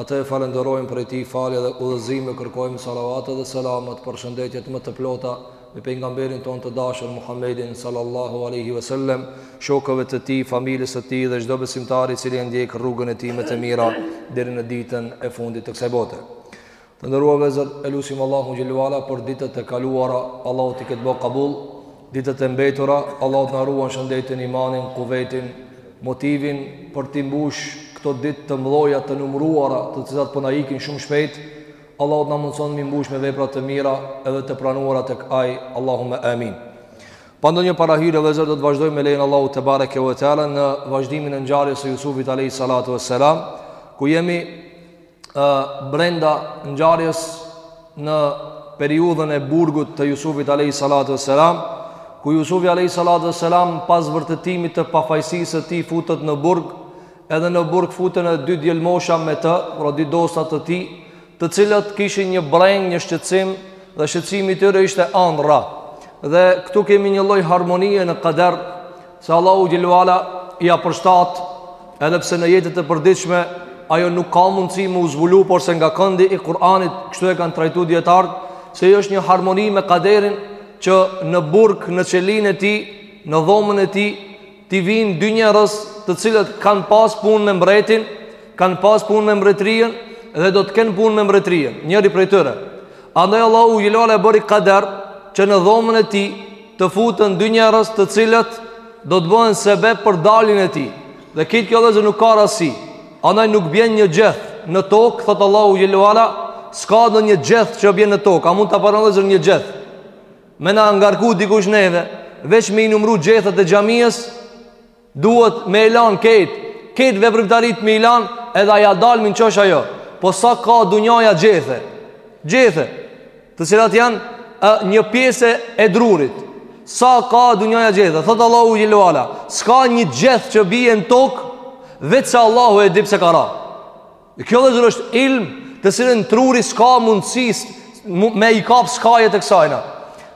Atë e falënderojmë prej tij falje dhe udhëzime kërkojmë salavatet dhe selamat përshëndetjet më të plota mbi pejgamberin tonë të dashur Muhammedin sallallahu alejhi ve sellem shokëve të tij familjes së tij dhe çdo besimtari i cili e ndjek rrugën e tij me të mira deri në ditën e fundit të kësaj bote të nderuar vëllezër e lusim Allahun xhele u ala për ditët e kaluara Allahu t'i ketë bo kabul Ditët e mbetura, Allahu të na ruan shëndetin, imanin, kuvetin, motivin për t'i mbush këto ditë të mëdha të numëruara, të cilat po na ikin shumë shpejt. Allahu na mundson m'i mbush me vepra të mira edhe të pranuara tek Ai. Allahumma amin. Pa ndonjë parahyrje vllezër do të vazhdojmë me lejen e Allahut tebareke ve teala në vazhdimin e ngjarjes së Jusufit alayhi salatu vesselam, ku jemi ë brenda ngjarjes në periudhën e burgut të Jusufit alayhi salatu wassalam ku Jusufi alayhi salatu wassalam pas vërtetimit të pafajësisë së tij futet në burg edhe në burg futen edhe dy djelmosha me të pra dy dosta të tij të cilët kishin një brengë një shqetësim dhe shqetësimi i tyre ishte andrra dhe këtu kemi një lloj harmonie në kader Se Allahu xhele u ala ia përshtat edhe pse në jetët e përditshme ajo nuk ka mundësi me u zbulu porse nga këndi i Kur'anit kështu e kanë trajtu dijetarët se është një harmoni me kaderin që në burg në qelinë e tij në dhomën e tij t'i vijnë dy njerëz të cilët kanë pas punë me mbretin kanë pas punë me mbretërinë dhe do të kenë punë me mbretërinë njëri prej tyre Andaj Allahu xhele u ala e bëri kader që në dhomën e tij të futen dy njerëz të cilët do të bëhen sebeb për daljen e tij. Dhe ki kjo vllezër nuk ka rasti. Andaj nuk bjen një gjeth në tokë, thotë Allahu xhele u ala, s'ka ndonjë gjeth që bjen në tokë. A mund ta paramendoni vllezër një gjeth? Me na ngarku dikush neve, veç me i numru gjethet e xhamisë, Duhet me i lanë kejt Kejt veprimtaritë me i lanë Edhe a ja dalim n'qosh a jo Po sa ka dunjaja gjethe Gjethe Të cilat janë e, një pjesë e drurit Sa ka dunjaja gjethe Thotë Allahu xhele u ala S'ka një gjeth që bie në tokë Veç se Allahu e di pse ka ra Kjo vllezër është ilm të cilën truri s'ka mundësi me i kap skajet e kësajna.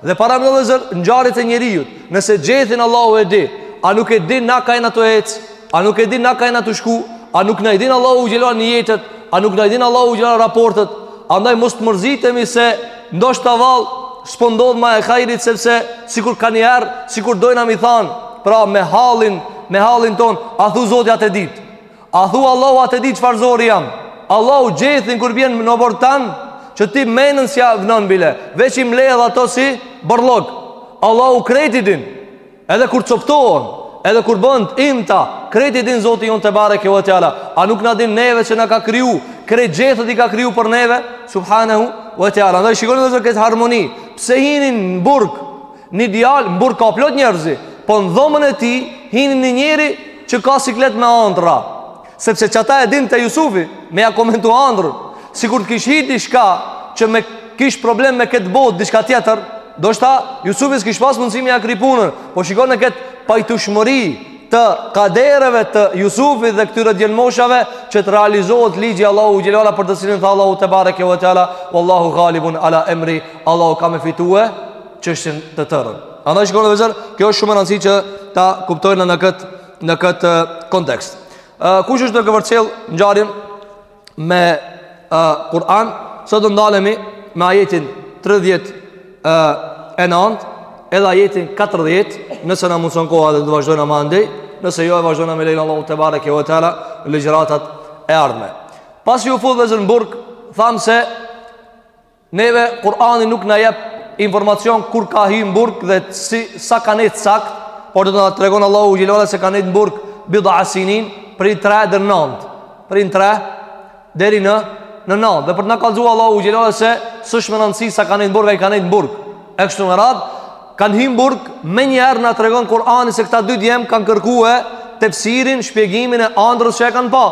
Dhe paramendo vllezër ngjarjet e njeriut, nëse gjethin Allahu e di, a nuk e di nga ka jena tu ecë, a nuk e di nga ka jena tu shku, a nuk na i din Allahu xhele u ala nijetet, a nuk na i din Allahu xhele u ala raportet, andaj mos të mërzitemi se ndoshta vallë, s'po ndodh ma e hajrit sepse sikur kanjëherë, sikur dojna me i thanë, pra me hallin, me hallin tonë, a thu Zoti a të di. A thua Allahu atë di çfarë zori jam? Allahu gjethin kur bjen n'oborr tan, që ti menën s'ia vnon bile, veç i mbledh ato si borllog. Allahu krejt i din. Edhe kur coptohen, edhe kur bëhen t'imta, krejt i din Zoti jon tebareke ve teala. A nuk na din neve që na ka kriju, krejt gjethet i ka kriju për neve, subhanahu ve teala. Andaj shikoni vëllezër këtë harmoni. Pse hinin në burg? Një djalë, n'burg ka plot njerëzi, po në dhomën e tij hini një njeri që ka siklet me andra. Sepse ata e din te Jusufi, me ja komentu andrr, sikur të kish hi diçka që me kish problem me këtë botë diçka tjetër, ndoshta Jusufi s'kish pas mundësi me ja kri punën, po shikoni këtë pajtushmëri të kadereve të Jusufit dhe këtyre djelmoshave që të realizohet ligji Allahut xhelala për të cilin tha Allahu tebareke ve teala wallahu ghalibun ala emri Allahu ka me fitue çështjen të tërën. Andaj shikoni vëllezër, kjo është shumë me rëndësi që ta kuptojna në këtë në këtë kontekst. Ë kush është duke e përcjell ngjarjen me ë Kur'an, sot do t'ndalemi me ajetin 30 ë e nënt, edhe ajetin 40, nëse na mundson koha dhe do t'vazhdojna më andej, nëse jo e vazhdojmë me lejen e Allahut tebareke ve teala në ligjëratat e ardhme. Pasi u fut vëllezër n'burg, thamë se Neve Kur'ani nuk na jep informacion kur ka hyrë në burg dhe si sa ka nejt sakt, por do të na tregon Allahu xhelala se ka nejt në burg bidha sinin prej 3 deri në 9. Prej 3 deri në në 9. Dhe për të na kallzuar Allahu xhelala se s'është me rëndësi sa ka nejt në burg, ai ka nejt në burg e kështu me radh, kanë hyrë në burg menjëherë na tregon Kur'ani se këta dy djem kanë kërkuar tefsirin, shpjegimin e andrrës që e kanë pa.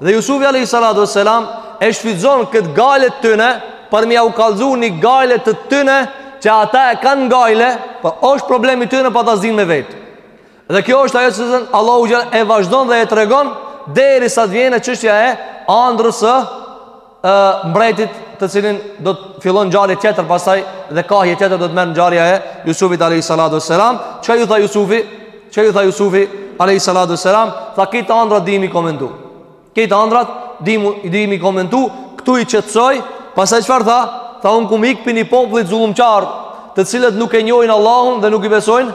Dhe Jusufi alayhi salatu wassalam e shfrytëzon këtë gajle të tyne për me jau kallzu një gajle të tyne që ata e kanë gajle por po është problemi tyne po ata s'dinë me vetë dhe kjo është ajo që Allahu xhel e vazhdon dhe e tregon derisa të vjen çështja e andrrës ë mbretit të cilin do të fillon ngjarje tjetër pastaj dhe kahje tjetër do të merr ngjarja e Jusufit alayhis salatu wassalam çka ju tha Jusufi çka ju tha Jusufi alayhis salatu wassalam tha krejt andrrat di m'i komentu krejt andrrat di m'i di m'i komentu këtu i qetësoj pastaj çfarë tha tha un kum ik prej ni popullit zullumqar të cilët nuk e njohin Allahun dhe nuk i besojnë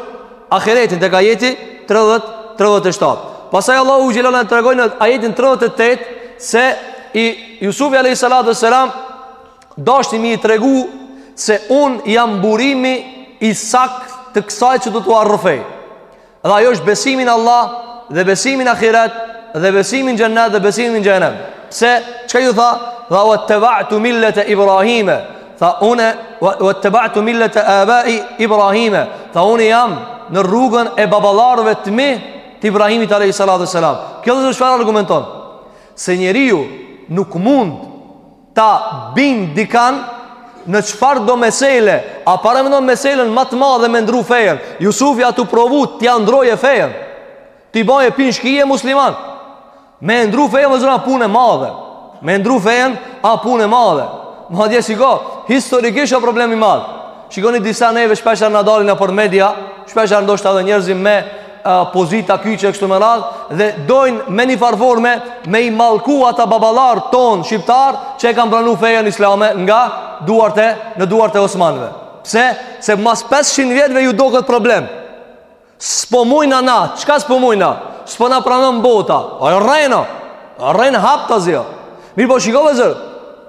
Ahiretin tek ajeti 30 37. Pastaj Allahu xhelal na tregoi në ajetin 38 se Yusufi alayhi salatu selam dashti m'i tregu se un jam burimi i sakt të kësaj që do t'ua rrëfej. Dhe ajo është besimi n'Allah dhe besimi n'ahiret dhe besimi n'xhennet dhe besimi n'xhehennem. Se, çka ju tha? Tha wattaba'tu millete Ibrahime, Tha unë Wattaba'tu millete abai Ibrahime Tha unë jam në rrugën e baballarëve të mi Të Ibrahimit alejhi salatu ve selam Kjo vllezër çfarë argumenton Se njeriu nuk mund Ta bind dikan Në çfarëdo mesele A pale më në meselen ma t'madhe me ndru fejen Jusufi a tu provu t'ja ndroje fejen T'i baje pi n'shkije musliman Me e ndru fejen vllezër a punë e madhe Me e ndru fejen a punë e madhe Madje shiko Historikisht o problem i madh Shikoni disa neve shpeshherë na dalin nëpër media Shpeshherë ndoshta edhe njerëz me uh, Pozita kyçe kështu me radhë Dhe dojnë me një farë forme Me i mallku ata baballarët tonë shqiptarë që e kan pranu fejen islame Nga duart e në duart e osmanëve Pse, se mas 500 vjetve ju do këtë problem S'po mujna na, çka s'po mujna? S'po na pranon bota. O rrenë o, rrenë haptazi o. Mirëpo shiko vllezër,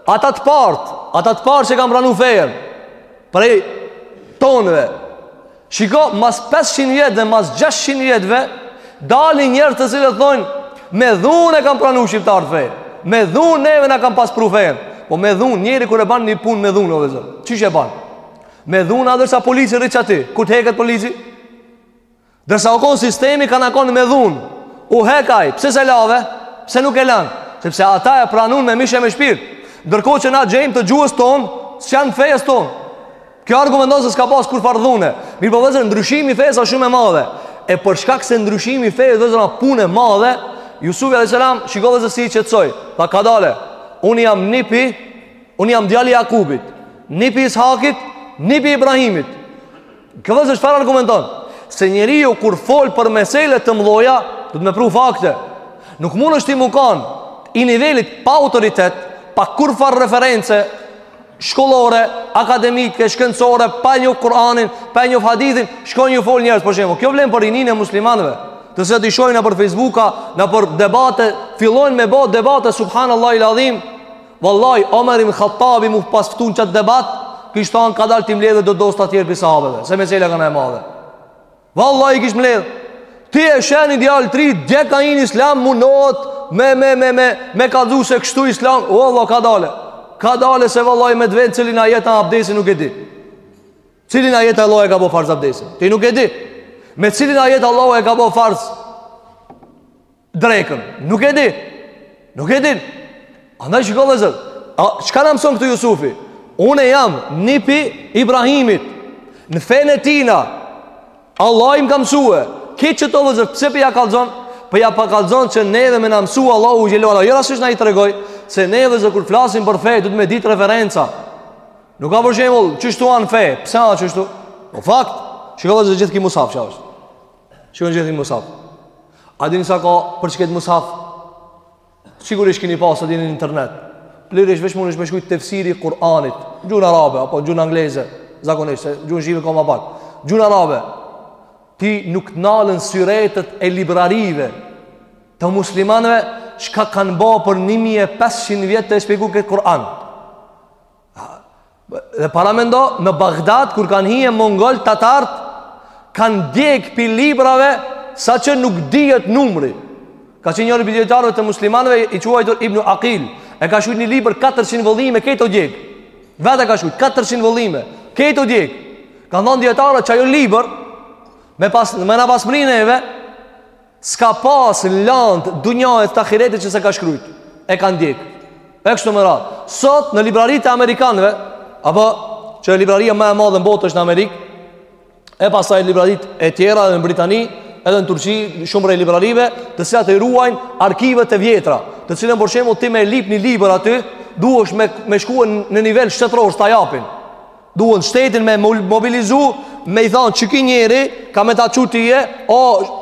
ata të parët, ata të parët që e kan pranu fejën, prej tonëve, shiko, mas 500 vjetëve, mas 600 vjetëve, dalin njerëz të cilët thonë, me dhunë e kan pranu shqiptarët fejën, me dhunë neve na kan pas pru fejën, po me dhunë njeri kur e ban një punë me dhunë, o vllezër, qysh e ban? Me dhunë a dersa polici rri qaty Kur të heket polici Dersa o konë sistemi kanë konë me dhunë U hek ai, pse s'e lave Pse nuk e lanë Sepse ata e pranun me mish e me shpirt Ndërkohë që na gjejmë të gjuhës tonë S'janë fejes tonë Kjo argumenton se s'ka pas kurrfarë dhune Mirëpo vllezër ndryshimi i fejes a shumë e madhe E për shkak se ndryshimi i fejes vllezër a punë e madhe Jusufi a.s. shiko vllezër si i qetsoi Tha kadale Unë jam nipi Unë jam djali i Jakubit, nipi i Ishakit, nipi i Ibrahimit. Kjo vllezër çfarë argumenton, se njeriu kur fol për mesele të mdhaja, duhet me pru fakte. Nuk mundesh ti me kan i nivelit pa autoritet, pa kurrfarë reference, shkollore, akademike, shkencore, pa njoft Kur'anin, pa njoft hadithin, shkon ju fol njerëz, për shembull. Kjo vlen për rininë e muslimanëve, të cilët i shoh nëpër Facebooka, nëpër debate, fillojnë me bo debate, subhanallah il adhim, Vallaj, Omer ibn Khattabi mu pas ftu në qet debat, kish thanë kadalë t'i mledh do dosta tjerë prej sahabeve, se mesela kanka e madhe. Vallaj, kish mledh. Ti e sheh ni djalë t'ri, dje ka hi n'islam, munohet, me, me, me, me, me kallzu se kështu islam, o Allah, kadale. Kadale se vallaj me dvet në cilin ajet a abdesi nuk e di. Cilin ajet Allahu e ka bo farz abdesin. Ti nuk e di. Me cilin ajet Allahu e ka bo farz drekën. Nuk e di. Nuk e di. Andaj shiko vllezër. A çka na mëson këtu Jusufi? Unë jam nipi Ibrahimit. Në fenë e tina. Allahi m'ka mësue. E qëto vllezër, pse po ja kallzon? Po ja pa kallzon që neve me na mësu Allahu xhelala. Jo rastësisht na i tregoi, se ne vllezër kur flasim për fe, duhet me ditë referenca. Nuk ka për shembull, qështu a n'fe, pse a qështu? Po fakt, shiko vllezër gjithë ki musaf që është. Shiko gjithë ki Musaf. A dini sa ka për qëket Musaf? Sigurisht kini pa, a dini në internet. Lirisht veç munesh me shkrujt tefsiri i Kur'anit. Gjuhën arabe, apo gjuhën angleze. Zakonisht, se gjuhën shqipe ka ma pak. Gjuhën arabe. Ti nuk nalen syretet e librarive të muslimanve çka kanë ba për 1500 vjet tu e shpjegu këtë Kur'an. Dhe paramendo në Bagdad kur kanë hi mongol tatarët kanë djeg pi librave saqë nuk dihet numri. Ka qenë njëri pi dijetarëve të muslimanëve i quajtur Ibn Aqil. E ka shkrujt një libër 400 vëllime krejt u djeg. Vetë e ka shkrujt 400 vëllime krejt u djeg. Kanë thanë dijetarët që ajo libër me pas me na pas mrinë neve S'ka pas landë dunja e t'ahiretit që s'e ka shkrujt E kanë djeg E kështu me radhë Sot në libraritë e amerikanëve Apo qe libraria ma e madhe në botë është në Amerikë E pastaj libraritë e tjera edhe në Britani Edhe në Turqi shumë prej librarive Të cilat i ruajnë arkivet e vjetra Të cilën për shembull ti me lyp një liber aty Duhesh me, me shku në nivel shtetëror S'ta japin Duhet shtetin me mobilizu Me i thanë që ki njeri Ka me ta që tije O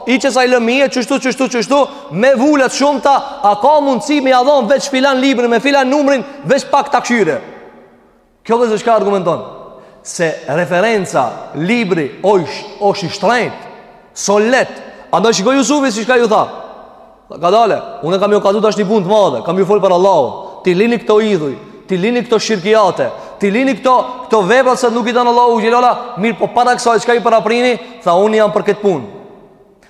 i qësaj lëmie Qështu qështu qështu Me vulat e shumta A ka mundësi me ja dhon veç filan librin Me filan numrin veç pak ta kshyre Kjo vllezër çka argumenton Se referenca Libri osh, osh i shtrejt S'o lehtë Andaj shiko Jusufi si çka ju tha Kadale, unë kam ju kallzu tash një punë të madhe, kam ju fol për Allahun. T'i lini këto idhuj, t'i lini këto shirkijate, t'i lini këto këto vepra se nuk i don Allahu xhelala, mirëpo para kësaj çka i paraprini, tha unë jam për këtë punë.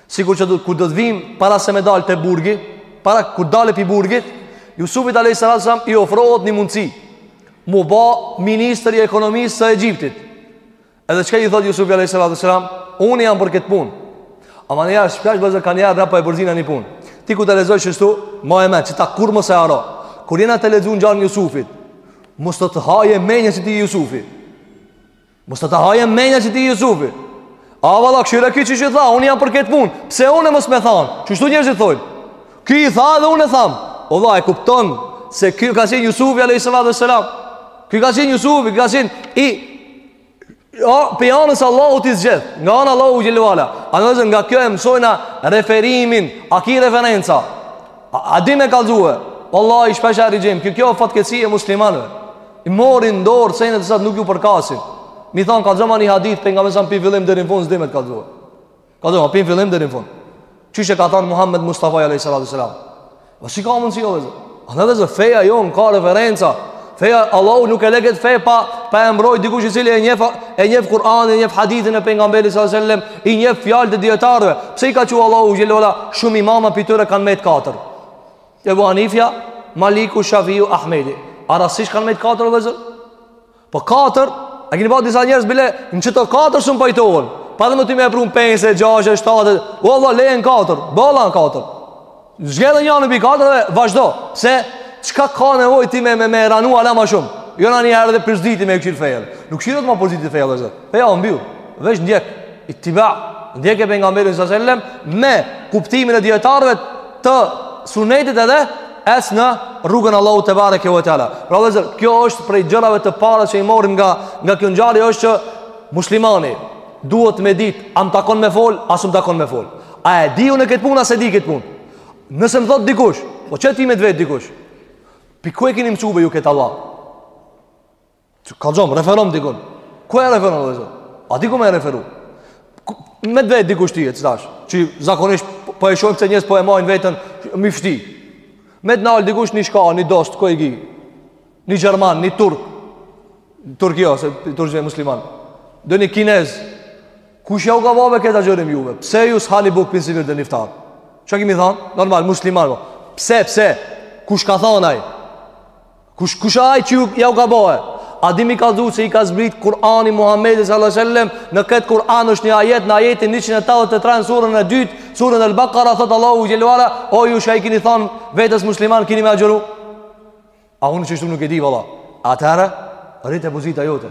Sikur që do kur do të vijmë para se me dal te burgi, para kur del pi burgit, Jusufit alayhis salam i ofrohet një mundësi. M'u ba ministër i ekonomisë së Egjiptit. Edhe çka i thotë Jusufi alayhis salam, unë jam për këtë punë. Ama ne shpesh vllezër kanjherë po e përzina një punë. Ti kur ta lexojsh qështu, maje n'men qëta kurrë mos e harro. Kur jena tu lexu ngjarjen e Jusufit, mos të ta haje menja që ti je Jusufi. Mos të ta haje menja që ti je Jusufi. A valla, kshyre ki që që tha, unë jam për këtë punë. Pse unë e mos me thanë, qështu njerëzit thojnë. Ky i tha dhe unë e tham. O vla, e kupton se ky ka kenë Jusufi alayhi salatu wasalam. Ky ka kenë Jusufi, ka kenë i O, pej anës Allahut i zgjedh. Nga ana Allahu xhel ve ala. A do nga kjo e mësojna referimin, a ki referenca? A, a din e kallxue? Wallahi shpesh e ndëgjim, kjo kjo fatkeqësi e muslimanve. I morin n'dorë senet që sot nuk ju përkasin. Mi thon kallxoma një hadith pejgamberit sa pi fillim deri në fund s'di me t'kallxu. Kallzoma pi n'fillim deri n'fund. Qysh e ka thanë Muhammed Mustafa alejhi salatu selam. Po si ka mundësi o vllazën? A vllazën, feja jonë ka referenca. Feja, Allahu nuk e le ket fe pa, pa e mbroj dikush i cili e njef, e njef Kur'an, e njef hadithin e pejgamberit sa sellem, i njef fjalët e dijetarëve. Pse i ka çu Allahu xhel ve ala, shumë imama pi tyre kanë met katër. Ebu Hanifja, Maliku, Shafiu, Ahmedi. Arasish kanë met katër o vllazën? Po katër, a keni pa disa njerëz bile në qeto katër s'un pajtohen. Pa le më ti me prun 5, 6, 7. O vlla, leji katër, boll a katër. Zgjedhe njanin pi katër dhe vazhdo. Se çka ka nevojë ti me me, me ranu hala ma shumë. Jo na një herë dhe përzi ti me kësi fe. Nuk shirot ma përzi ti fe. Feja u mbyll. Veç ndjek. Ittiba, ndjeke pejgamberin sellem Me kuptimin e dijetarve të sunetit edhe Ec në rrugën Allahu tebareke ve teala Pra vllazën, kjo është prej gjërave të para që i morim nga, nga kjo ngjarje është që Muslimani duhet me dit A m'takon me fol, a s'um takon me fol A e di unë këtë punë, a s'e di këtë punë Nëse më thot dikush Po qe ti me t'vet dikush Pi ku e kini mësu be ju këtë Allah Ti kallxon, referom dikun. Ku e referon, vllazën? A di ku me referu? Me të vet dikush ty qetash, që zakonisht po, po e shohim se njerëz po e majnë veten, myfti. Me të nalë dikush një shka, një dost, ku e gi? Një Gjerman, një Turk. Turkio, se Turkio e musliman. Dhe një Kinez. Kush ja u ka ba be këtë agjërim juve? Pse ju s'hani buk pi n'syfyr deri n'iftar? Çka kemi me thanë? Normal, musliman. Po. Pse, pse? Kush ka thanë aj? Kush kush ai që ja u ka ba be? A di me kallxu se i ka zbrit Kur'ani Muhammedit sallallahu alaihi wasallam, në këtë Kur'an është një ajet në ajetin 183 në surën e dytë, surën Al-Baqara thot Allahu xhel ve ala, o ju që i keni thanë vetes musliman keni me agjëru? A unë qështu nuk e di valla. Atëherë rrite pozita jote.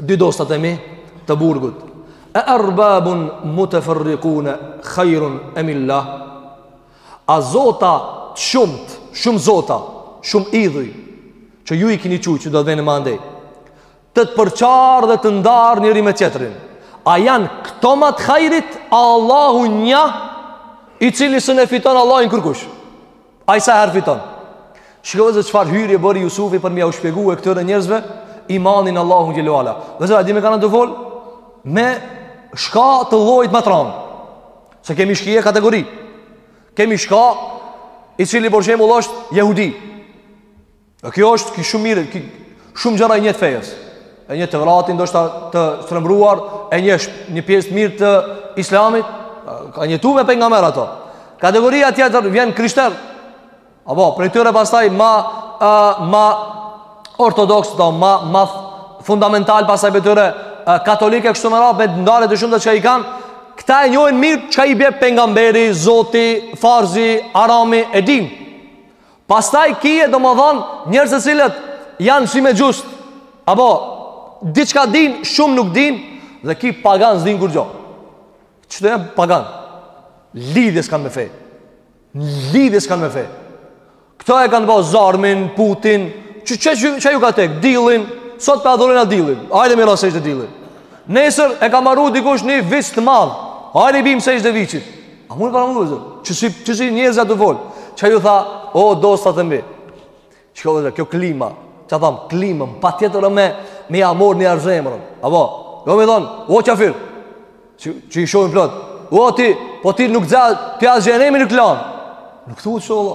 dy dostat e mi të burgut e erbabun mutefarrikune khairun emillah a zota t'shumt shumë zota shumë idhuj që ju i kini çu që do të veni më andej të të përçarë dhe të ndarë njëri me tjetrin a janë këto ma të hajrit a Allahu nja i cili s'un e fiton Allahun kërkush Ai sa herë fiton. Shiko vllezër çfarë hyrje bëri Jusufi për m'ia u shpjegue këtyre njerëzve imanin Allahu xhelle ue ala. Dhe vllezër a di me kan â tu fol me shka të llojit ma t'ran. Se kemi shkije kategori. Kemi shka i cili për shembull është jehudi. Dhe kjo është ky shumë mirë, ky shumë gjëra i njeh të fejës. E njeh Tevratin, ndoshta të shtrembruar, e njeh, një pjesë mirë të islamit, ka njeh tu me pejgamberë ato. Kategoria tjetër vjen krishter, apo, prej tyre pastaj ma, a, ma ortodoks, do, ma, ma fundamental pastaj prej tyre, a, katolikë kështu me radhë, me nda e shumta çka i kanë, këta e njohin mirë çka i bje pejgamberi, zoti, farzi, harami, e dinë. Pastaj kije domethonë njerëz të cilët janë si mexhust Apo diçka din shumë nuk din Dhe ki paganë s'dinë kurgjo Çka janë paganë Lidhje s'kanë me fe Lidhje s'kanë me fe Këta e kanë bo zjarmin, putin Që që që, që ju ka tek, dilin Sot pe adhurojna dillin Ajde m'i ra sexhde dillit Nesër e ka maru dikush një viç të madh Ajde i bim sexhde viçit A mund të para mund të vllezër? Çsi, çsi njerëzi â tu fol? Çka ju tha, o, dostat e mi. Çka vllezër, kjo klima. Ça thamë, klima, patjetër me, me ja marr njerit zemrën. Apo, jo me thonë, o, qafir? Që, që i shajnë plot. O, ti, po ti nuk dha, ti a xhenemi në klanë. Nuk thuhet, vlla.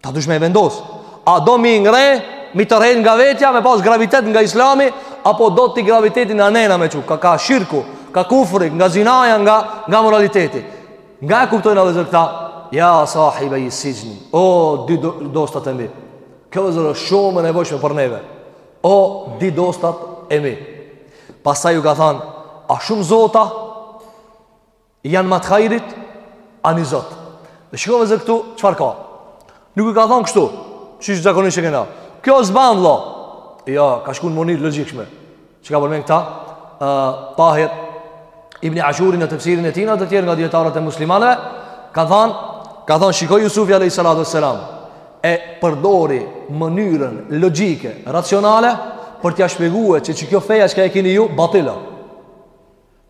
Ta dush me vendos A do m'i ngreh M'i tërhjek nga vetja Me pas gravitet nga islami Apo do ti gravitetin nga ana me çu Ka, ka shirku Ka kufri Nga zinaja Nga, nga amoraliteti Nga e kuptojna vllezër këta Ja sahibeji sixhni O dy do, dostat e mi Kjo vllezër është shumë e nevojshme për neve O dy dostat e mi Pastaj ju ka than A shumë zota Janë ma të hajrit, a ni zot. Dhe shiko vllezër këtu, çfar ka? Nuk i ka thonë kështu, qysh zakonisht që kena. Kjo s'ban, vlla. Jo, ka shku në mënyrë logjikshme. Çka përmen këta? Uh, Tahir Ibni Ashuri në tefsirin e tina, të tjerë nga dijetarët e muslimanëve, ka thonë, ka thonë, shiko Jusufi a.s. E përdori mënyrën logjike, racionale, për t'ja shpjegue që që kjo feja çka e kini ju, batil â.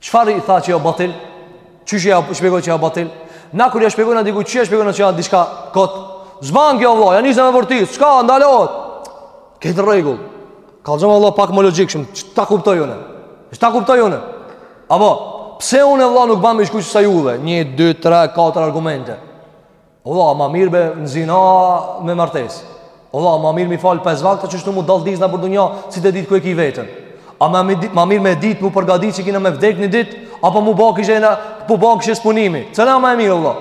Çfarë i tha që â batil? Qysh ja shpjegoi që â batil? Na kur ja shpjegojna dikuj qysh shpjegojna çka diçka kot. S'ban kjo vlla, ani se më vërtet, çka ndalohet? Ke të rregull. Kallzom vlla pak më logjikshëm, që ta kuptoj une? Që ta kuptoj une? Apo, pse une vlla nuk ban me shku që sa juve? Një, dy, tre, katër argumente. O vlla, ma mirë be në zina a me martesë O vlla, ma mirë m'i falë pesë vakte a qeshtu mu dalldis nëpër dunja S'je tu ditë ku e ki veten A ma, ma mirë me ditë mu përgatit që kina me vdek një ditë Apo mu ba kishe, apo mu ba kishe s'po nimë Cila a ma e mirë o vlla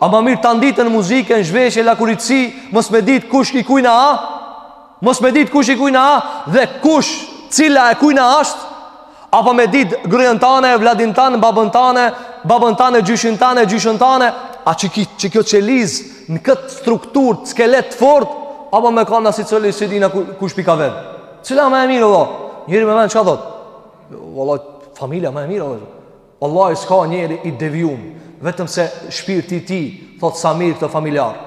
A ma mirë tanë ditën në muzikë në zhveshje lakuriqësi Mos me ditë kush i kujna a Mos me ditë kush i kujna a Dhe kush cila e kujna ashtë Apo me ditë gruen tane, evladin tan, babën tan, babën tan, gjyshin tan, gjyshën tane, a që, ki, që kjo qelizë në këtë strukturë të skelet të fortë, apo me kanë secili s'e dina ku, ku shpika vetë. Cila ma e mirë, o vlla, njeri me vend çka thotë? O vlla, familja ma e mirë, o vallahi s'ka njeri i devijum, vetëm se shpirti i tij, thotë sa mirë këta familjarë.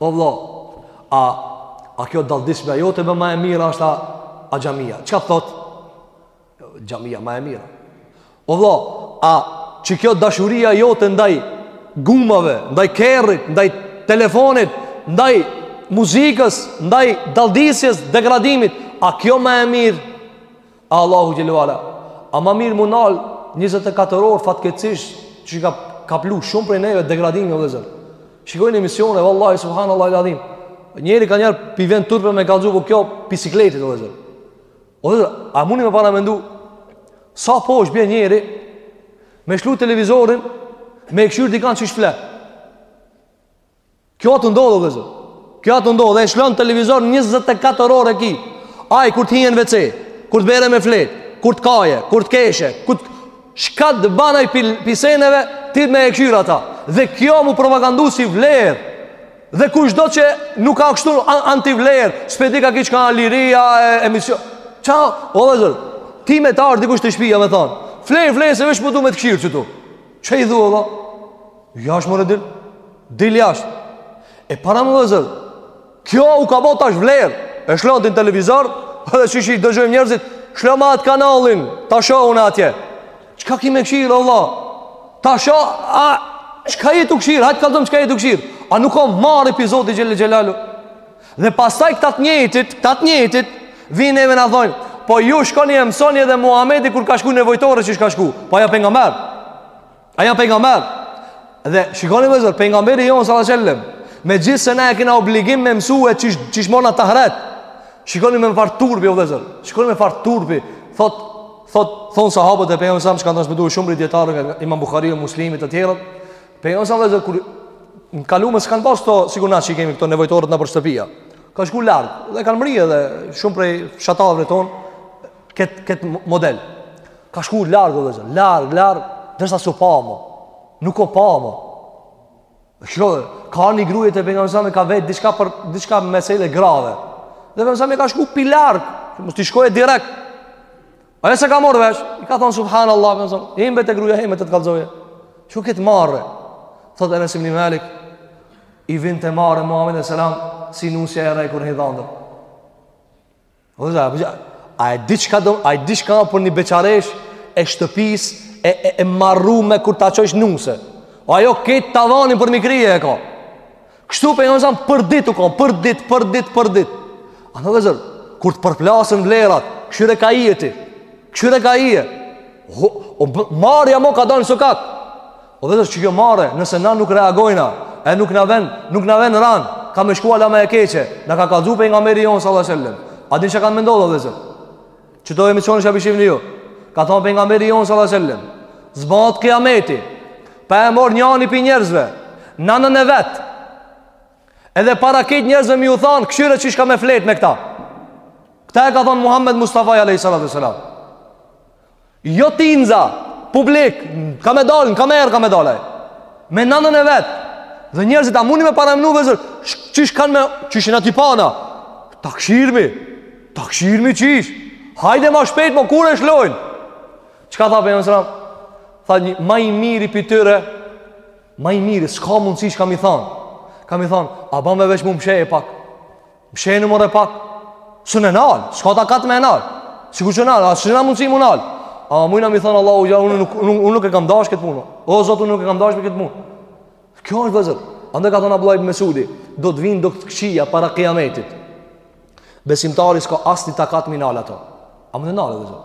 O vëlla, a a kjo dalldismja jote me ma e mirë asht a, a xhamia? Çka thot? Xhamia ma e mirë. O vëlla, a që kjo dashuria jote ndaj gumave, ndaj kerrit, ndaj telefonit, ndaj muzikës, ndaj dalldisjes, degradimit, a kjo ma e mirë? Allahu xhele ve ala. A ma mirë mu nal 24 orë fatkeqësisht që ka kaplu shumë prej neve degradimi o vllezër. Shikojnë emisione, vallahi subhanallahil adhim. Njeri kanjerë p'i vjen turp me kallxu po kjo bicikletë o vllezër. O vllezër, a muni me paramendu sa poshtë bjen njeri me shlu televizorin me kshir dikan çish fle. Kjo a tu ndodhë, o vllezër. Kjo a tu ndodhë, e shlon televizor 24 orë e ki. Aj, kur të hin n'WC, kur të bjere me flejt, kur të kaje, kur të keshe, kur të... Çka të ban aj pis e neve, ti me e kqyr ata. Dhe kjo mu propagandu si vlerë. Dhe kushdo që nuk ka kështu antivlerë, s'pe dika ky çka liria e emision. Ça, o vllezër, ti me të ardhë dikush te shpija me thonë, flej, flej, se veç po du me të kshirë qetu. Çka i thu, o vlla? Jashtë more dil Dil jashtë E paramendo vllezër Kjo u ka bo tash vlerë E shlotin televizor Dhe çish i dëgjojmë njerëzit Shloma atë kanalin Ta shoh unë atje Çka ki me kshirë o vlla Ta shoh A çka je tu kshirë Hajt kallxom çka je tu kshirë A nuk o marre pi Zoti xhele xhelaluhu Dhe pastaj këta të njëjtit Këta të njëjtit Vijnë e na thojnë Po ju shkoni e mësoni edhe Muhamedi Kur ka shku nevojtore çish ka shku Po aj a pejgamber Aj a pejgamber. Dhe shikoni vllezër, pejgamberi jonë sallallahu alaihi wasallam, megjithëse na e kena obligim me mësu e çish çish mona tahret. Shikoni me far turpi vllezër. Shikoni me far turpi. Thot thot thon sahabët e pejgamberit sallallahu alaihi wasallam që kanë transmetuar shumë prej dietarëve nga Imam Buhariu, Muslimi të tjerë. Pejgamberi sallallahu alaihi wasallam kur në të kalumën s'kan pas këto sikur na çi kemi këto nevojtoret nëpër shtëpia. Ka shku larg dhe kanë mrri edhe shumë prej fshatarëve ton kët kët model. Ka shku larg, o vllezër, larg, larg, derisa s'u pa më, nuk u pa më. Shiko, ka një gruje te pejgamberi alejhi selam, ka vetë diçka për diçka mesele grave. Dhe pejgamberi alejhi selam ka shku pi larg, mos t'i shkojë direkt. Aishja e ka marrë vesh, i ka thonë subhanallah, pejgamberi alejhi selam, him bete gruje, him bete të kallzojë. Shiko këtë marre, thot Enes ibn Malik, i vinte marre Muhammed alejhi selam, si nusja e re kur hin dhandër. O vllezër, a e di çka do, a e di çka për një beqareshë e shtëpisë e e, e marrume kur ta çojsh nuse. O ajo këtë tavanin përmi krye e ka. Kështu pejgamberi alejhi selam për ditë u kan, për ditë, për ditë, për ditë. Andaj vllezër, kur të përplasen vlerat, kqyre ka je ti, kqyre ka je, o, o marrja mo ka dalë në sokak, O vllezër, kjo marre, nëse na nuk reagojna, e nuk na vjen, nuk na vjen rand, ka me shku ala ma e keqe, na ka kallzu pejgamberi jonë, sallallahu alejhi ve selem. A din çka ka me ndodhë, o vllezër? Çdo emision që pe shihni ju? Ka thonë pejgamberi jonë, sallallahu alejhi ve selem. S'bahet kijameti, pa e marrë njani pi njerëzve, nanën e vet, edhe para ketë njerëzve mi u thonë, kqyre qysh ka me fletë me këta. Këta e ka thonë Muhammed Mustafa, alejhi salatu ve selam. Jo tinza, publik, ka me dalë, në kamerë ka me dalë ai. Me nanën e vet. Dhe njerëzit a mundi me paramenu vllezër, qysh kanë me çishin aty pana. Ta kqyrmi. Ta kqyrmi qysh. Hajde ma shpejt, mo kur e lshojnë. Çka tha pejgamberi sallallahu alajhi wasallam? Tha një ma i miri pi tyre. Ma i miri, s'ka mundësi ka me i thanë. Ka me i thanë, a ban veç m'u mshehë pak. Mshehnu more pak. S'un e nal, s'ka takat me nal. Sikur që nal, as na mundsi mu nal. A mujna mi thon Allahu ja unë nuk unë nuk e kam dash këtë punë. O Zot unë nuk e kam dash me këtë punë. Kjo është vllezër. Andaj ka thon Abdullah ibn Mesudi, do të vinë do të kqija para kiametit. Besimtari s'ka asnjë takat me nal ato. A mund e nal vllezër?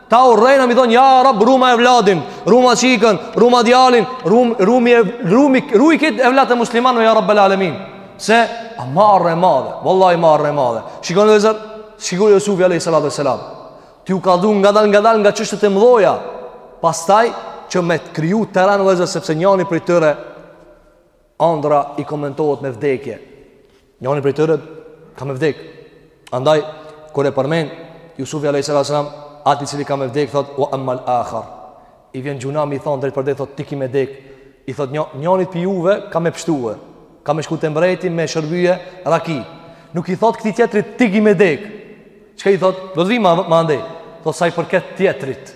Ta urrejna, m'i thonë, ja Rab, ruma evladin, ruma çikën, ruma djalin, rum, rumi e, rumi, ruj krejt evlatë e muslimanëve, ja Rabbel alemin. Se, a marre e madhe, vallahi marre e madhe. Shikoni vllezër, shiko Jusufi, alejhi salatu ve selam. T'ju kallzu ngadal, ngadal, nga çështjet e mdhoja. Pastaj, që me të kriju teren vllezër, sepse njani prej tyre, Andra i komentohet me vdekje. Njani prej tyre ka me vdek. Andaj kur e përmend Jusufi alayhis salam, ati i cili ka me vdek thot wa ammal akhar. I vjen gjynah mi thon drejtpërdrejt thot ti ki me vdek. I thot njani pi juve ka me pshtue. Ka me shku te mbreti me shërbye raki. Nuk i thot këtij tjetrit ti ki me vdek. Çka i thot? Do të vimë ma andej. Thot sa i përket tjetrit.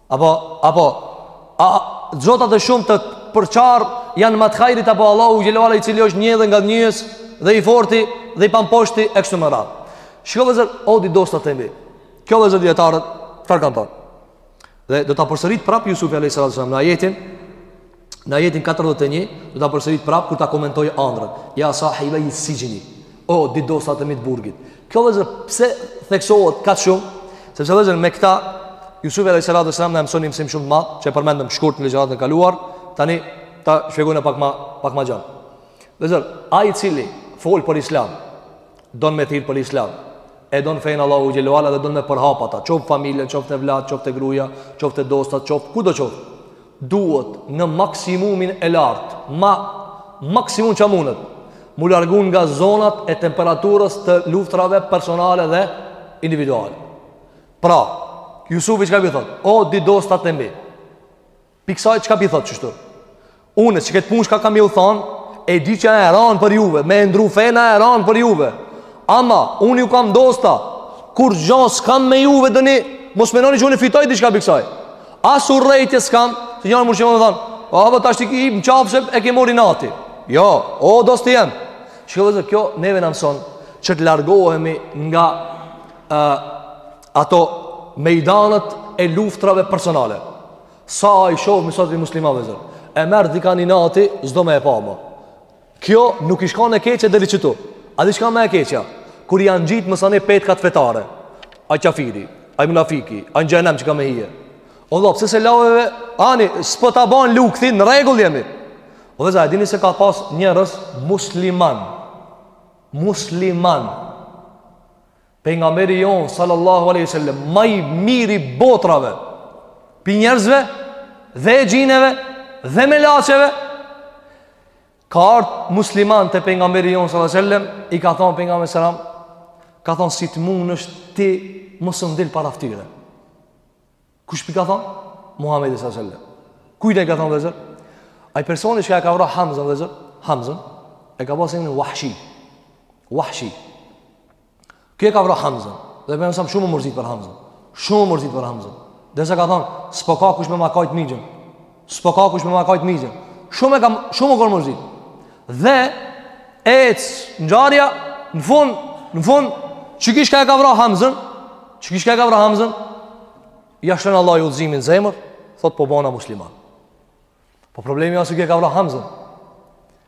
Apo, apo, a zotat e shumë të përçarë janë ma të hajrit apo Allahu xhelle ue ala i cili është një dhe ngadhënjyes dhe i forti dhe i pamposhti e kështu me radhë. Shiko vllezër, o dy dostat e mi, kjo vllezër dijetarët, çfarë kanë thonë? Dhe do ta përsërit prapë Jusufi a.s. në ajetin, Në ajetin 41 do ta përsërit prap kur ta komentoj ëndrrën. Ja sahibejis sixhni. O dy dostat e mi t'burgit. Kjo vllezër pse theksohet kaq shumë? Sepse vllezër me këta Yusuf alayhi salatu wasalam na mëson ni mësim shumë të madh, që e përmendëm shkurt në ligjëratën e kaluar, tani ta shpjegojmë pak më pak më gjatë. Vllezër, ai i cili fol për Islam, don me thirr për Islam, e don fenë e Allahut xhelle ue ala dhe don me përhap ata, çoft n'familje, çoft te vllat, çoft te gruaja, çoft te dostat, çoft kudo çoft. duhet në maksimumin e lartë, ma maksimum çka munet, mu largun nga zonat e temperaturës të luftrave personale dhe individuale. Pra, Jusufi çka p'ju thot, o dy dostat e mi, pi ksaj çka p'i thot qështu, unë qiket punë çka kam ju thonë, e di që e ranë për juve, me e ndrru fenë e ranë për juve, ama, unë ju kam dosta, kurgjo s'kam me juve doni, mos menoni që unë fitoj diçka pi kësaj, As urrejtje s'kam, të njëri mund të më thonë, "Po apo tash ti i mçafse e ke morr inati." Jo, o dosti jem. Shiko vllezër kjo neve na mëson që të largohemi nga ë uh, ato mejdanët e luftrave personale. Sa i shohim sot muslimant vllezër, e merr dikan inati, s'do me e pa më. Kjo nuk i shkon e keqe deri këtu. A di çka ma e keqja? Kur ja ngjit masanej petkat fetare. Ai kafiri, ai munafiki, ai në xhehenem ka me hi. O vëlla, pse se laveve? Ani, s'po ta ban lukthi, në rregull jemi. O vllezër, a e dini se ka pas njerëz musliman? Musliman. Pejgamberi jonë, sallallahu aleyhi sallam, ma i miri i botrave, pi njerëzve, dhe xhinëve, dhe melaqeve, ka ardh musliman te Pejgamberi jonë, sallallahu aleyhi sallam, i ka thonë Pejgamberi sallam, ka thonë si të mundesh ti mos më dil para ftyre. Kush i ka thon? Muhamedi sallallahu alaihi wasallam. Kujt i ka thon vllezër? Ai personi që ka vrarë Hamzën vllezër, Hamzën e ka pas emnin Wahshi. Wahshi. Ky e ka vrarë Hamzën? Dhe më sa shumë u mërzit për Hamzën. Shumë u mërzit për Hamzën. Derisa ka thon, s'po ka kush me ma kajt mixhën. S'po ka kush me ma kajt mixhën Shumë e kam, shumë u kon mërzit Dhe ec ngjarja Në fund, në fund qiky çka e ka vra Hamzën qiky çka e ka vra Hamzën Ja shtin Allahu udhëzimin n'zemër Thot po bona musliman Po problemi asht se ky e ka vra Hamzën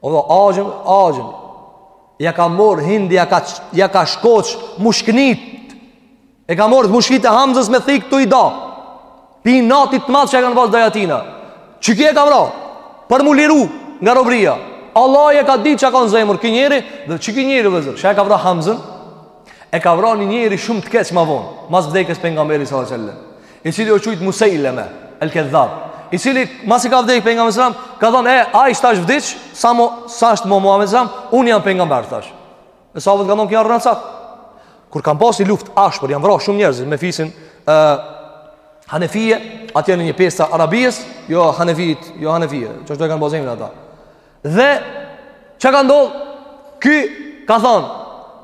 O dhe axhën, axhën Ja ka morë hindi, ja ka, ja ka shkoq Mushknit E ka morë mushknit e hamzës me thik tu i da Pi inatit të madhë që e kanë pasë ndaj atina Që ky e ka vra Për mu liru nga robria Allah e ka ditë ça ka në zemër Ky njeri dhe qiky njeri vëllezër Që e ka vra hamzën E ka vra një njeri shumë të keq ma vonë Mas vdekjes pejgamberit sallallahu alejhi ve sellem i cili u qujtë Musejleme, el Kedhab, i cili masi ka vdek pejgamberi alejhi selam, ka thonë, e, ai tash vdiq, s'o mo, s'është mo Muhammed alejhi selam, unë jam pejgamber tash. E sahabët kanë thonë, ky o rrenacak. Kur kanë pas një luft ashpër, janë vra shumë njerëz me fisin e, Hanefije, atje në një pjesë të Arabisë, jo Hanefijtë, jo Hanefije, qeshtu e kanë pas emin ata. Dhe, ça ka ndodhë, ky ka thonë,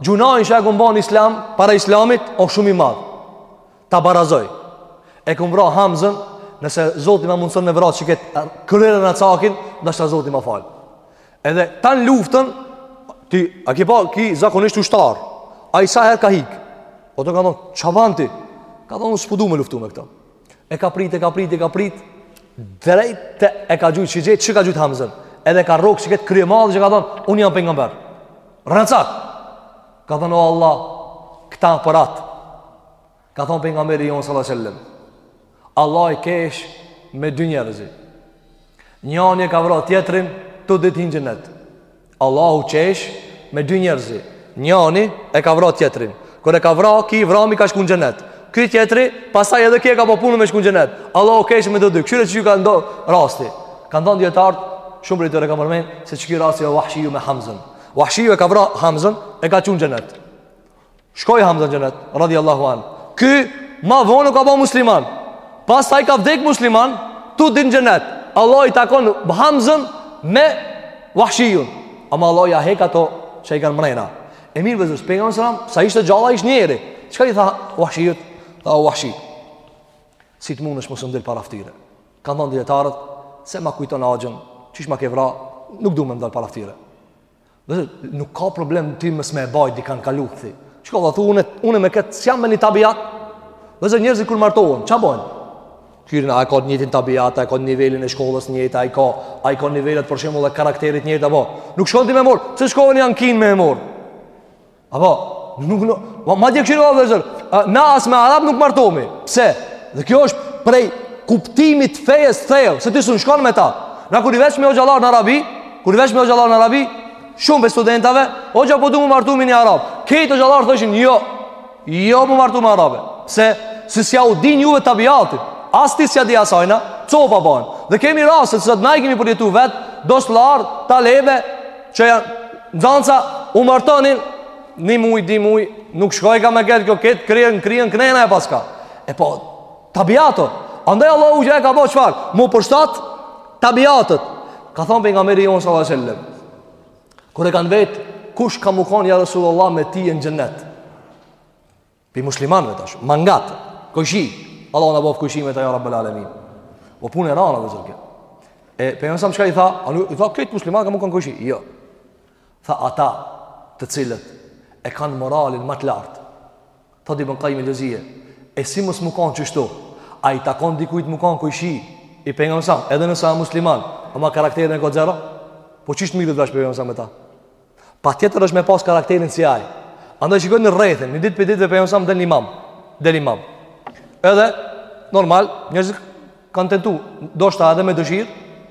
gjunahin që e kom ba n'islam, para islamit, o shumë i madhë. Ta barazoj E kom vra Hamzën Nëse Zoti ma mundëson me vra qëkëtë Kryerrenacakin Ndoshta Zoti ma falë Edhe tanë luftën Ti, a ki pa, ky zakonisht ushtar Ai sa herë ka hikë O të ka thonë, ça ban ti? Ka thonë, s'po du me luftu me këta E ka prit, e ka prit, e ka prit Drejt e ka gjujtë shigjetë Që ka gjujtë Hamzën Edhe e ka rrokë qëkëtë kryemadh Që ka thonë, unë jam pejgamber Rrenacak Ka thënë o Allah, këtë për atë. Ka thënë pejgamberi jonë sallat e sellem. Allahi kesh me dy njerëz. Njani e ka vra tjetërin, të dy hinë n'xhennet. Allahu qesh me dy njerëz. Njani e ka vra tjetërin. Kur e ka vra, ky i vrami ka shku në xhennet. Ky tjetri, pastaj edhe ky e ka bo punën me shku në xhennet. Allahu kesh me të dy. Kshyre qysh ka ndodh rasti. Kanë thonë dijetarët, shumë prej tyre e kanë përmend, se qiky rasti o vahshiu me Hamzën. Wahshiu e ka vra Hamzën, e ka çu n'xhenet. Shkoi Hamza n'xhenet, radhiyallahu an. Ky ma vonë u ka bo musliman. Pastaj ka vdek musliman, tu dy n'xhenet. Allah i takon Hamzën me Wahshiu. Ama Allah ja hek ato që i kanë mrena. E mirë vëllezër, pejgamberi sallam, sa ishte gjallë ish njëri. Çka i tha Wahshiut? Tha Wahshi. Si të mundesh mos m'dil para ftyre. Kanë thënë dijetarët, se ma kujton axhën, qysh ma ke vra, nuk du me m'dal para ftyre. Do të thotë, nuk ka problem ti mos me e bajt dikan kalu këthi. Çka do thu, une, une me këtë, s'jam me një tabijat. Do të thotë njerëzit kur martohen, ça bojnë? Kyrin, a e ka njëjtin tabijat, a e ka nivelin e shkollës njëjtë, a e ka, a e ka nivelet për shembull e karakterit njëjtë, apo. Nuk shkon ti me morë, se shkon janë kinë me e morë. Apo, nuk nuk, ma, madje kshyr vllezër, na as me Arab nuk martomi, pse? Dhe kjo është prej kuptimit t'fesë thellë, se ti s'un shkon me ta. Na kur ishmi hoxhallarë në Arabi, kur ishmi hoxhallarë në Arabi, shumë prej studentave, hoxha po du mu martu me një Arabe. Krejt hoxhallarët thoshin, jo, jo mu martu me Arabe. Pse, se s'jau din juve tabiatin, as ti s'ja di asajna, copa bahen. Dhe kemi raste, se sa të na i kemi përjetu vetë, do hoxhallarë, talebe, Që janë, nxansa, u martonin, një muj, dy muj, nuk shkoi ka me ket kjo ketë, kryen, kryen, kryen, e paska. E po, tabiatet, andaj Allahu xhelle ka ba çfarë, mu përshtat, tabiatet, ka thonë pejgamberi jonë sallallahu alaihi wasallam. Kur e kanë vet, kush ka mu kon ja Resulullah me ty në xhennet? Pi muslimanëve tash, ma ngat, kojshi. Allahu na boftë kojshi me ta ja rabbel alemin. Po punë e randë vllezër. E pejgamberi alejhi selam çka i tha, a nuk i tha krejt musliman kan mu kon kojshi. Jo. Tha ata të cilët e kanë moralin më të lartë. Tha di bën qaim lëzije. E si mos mu kon qashtu? A i takon dikujt mu kon kojshi i pejgamberit alejhi selam, edhe nëse ai musliman, ama karakterin e ka zero. Po qysh të rrijë bashkë pejgamberi alejhi selam me ta. Patjetër është me pas karakterin si ai. Andaj shikojeni rrethin, një ditë pi ditëve pejgamberi alejhi selam del imam. Del imam. Edhe normal, njerëzit kanë tentu, ndoshta edhe me dëshirë,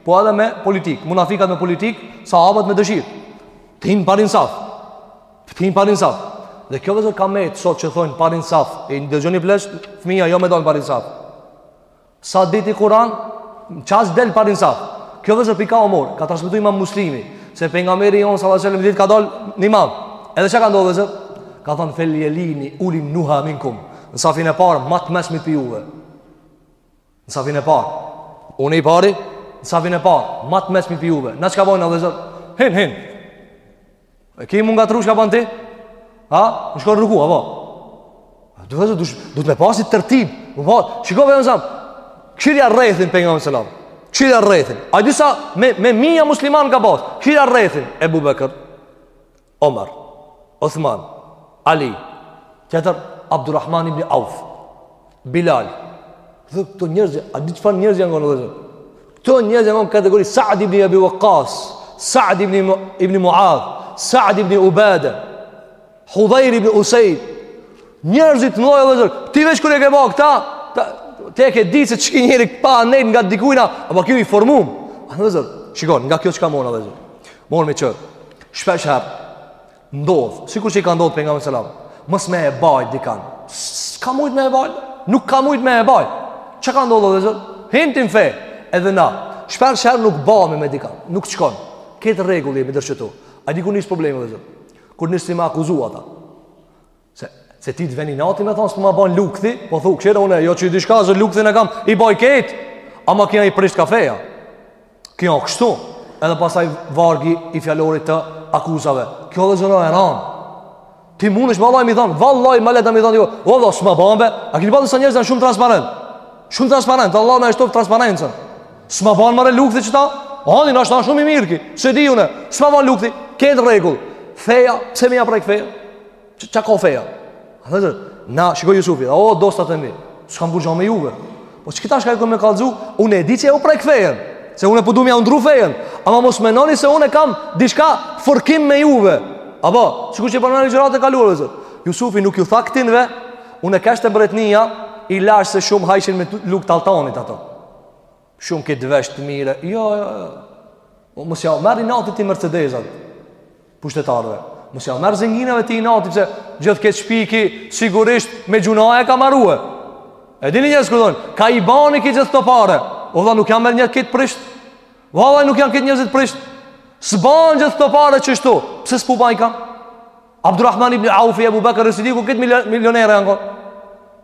po edhe me politikë. Munafikat me politikë, sahabët me dëshirë. Të hin parin saf. Të hin parin saf. Dhe kjo vllezër ka me sot që thonë parin saf. I dëgjoni pleqt, fëmija jo me dalë parin saf. Sa di ti Kur'an, ças del parin saf. Kjo vllezër pi kah u morr, ka transmetu Imam Muslimi se pejgamberi jon sallallahu alajhi wasallam ni dit ka dal imam. Edhe çka ka ndodh vllezër? Ka thon fel jelini ulun nuha minkum. Në safin e parë, ma të meçmit pi juve. Në safin e parë. Unë i pari, në safin e parë, ma të meçmit pi juve. Na çka bojmë vllezër? Hin hin. E kemi mund nga tru çka ban ti? Ha? Ku shkon rruga, apo? Duhet, duhet me pas ni tertib. Më po, shiko vejnë zam. Kshyrja rrethin pejgamberit alejhi selam. Kshyrja rrethin. Ai disa me, me mija musliman ka pas. Kshyrja rrethin. Ebu Bekër. Omar. Othman. Ali, tjetër Abdurrahman ibn Auf, Bilal. Dhe këto njerëz, a di çfarë njerëz janë këto njerëz? Këto njerëz janë kategori Sa'd ibn Abi Waqqas, Sa'd ibn ibn Mu'adh, Sa'd ibn Ubada, Hudhair ibn Usayd. Njerëzit më vjen vllezër. Ti veç kur e ke bërë këta, ti e ke di se ç'ke njëri pa ne nga dikujt, apo kjo i formum. Vllezër, shikoni, nga kjo çka mora vllezër. Mor me çë. Shpesh hap. Ndodh, sikur që i ka ndodhë Pejgamberit alejhi selam Mos me e bajt dikan Ska mujt me e bajt Nuk ka mujt me e bajt Çka ka ndodhë vllezër Hini n'fe Edhe na Shpeshherë nuk bajmë me dikan Nuk shkon Krejt n'rregull jemi deri qëtu A di ku nis problemi vllezër Kur nis ti me akuzu ata Se, se ti të veni nati me thonë, s'ma ban lukthi, po thu, kshyre une, jo që i diçka, zë lukthin e kam, i baj ketë, ama ky i prisht ka feja. Kjo o kështu, edhe pastaj vargu i fjalorit të akuzave. Kjo vllezër e ranë. Ti munesh vallaj me thonë, vallaj ma letë me thonë, jo, o dhe, s'ma ban a kini pa ti sa njerëz janë shumë transparent, shumë transparent, Allah ia shtoftë transparencën, s'ma ban more lukthi qeta, Ani na shtan shumë i mirë ky. S'e di unë, s'ma ban lukthi, krejt n'rregull. Feja, pse me ia prek feja? Qa ka feja? Na, shiko Jusufi, o, dostat e mi, s'kam kurgjo me juve. Po qëkëta çka kom me kallzu, unë e di që ju prek fejen, se unë po du me jau ndrru fejen, ama mos menoni se unë e kam diçka fërkim me juve. Apo, sikur që i përmeni gjërat e kaluara, vllezër. Jusufi nuk ju tha këtynve, unë e kesh te mbretnia, i lashë se shumë hajshin me lugë t'alltanit ato. Shumë këtë vesh të mire Jo, jo, jo Mos jau merr inati ti Mercedesat Pushtetarëve Mos jau merr zenginëve ti inati Se gjithë këtë shpi ki Sigurisht me gjynahe e ka marue E dini njerëzit kur thojnë Kah i bani ky gjithë këto pare O vlla nuk janë more njerëz krejt prisht Vallaj nuk janë krejt njerëzit prisht S'ban gjithë këto pare qështu Pse s'po bajnë kam Abdurrahman ibn Auf e Abu Bakr Sidiku krejt milionera janë kon.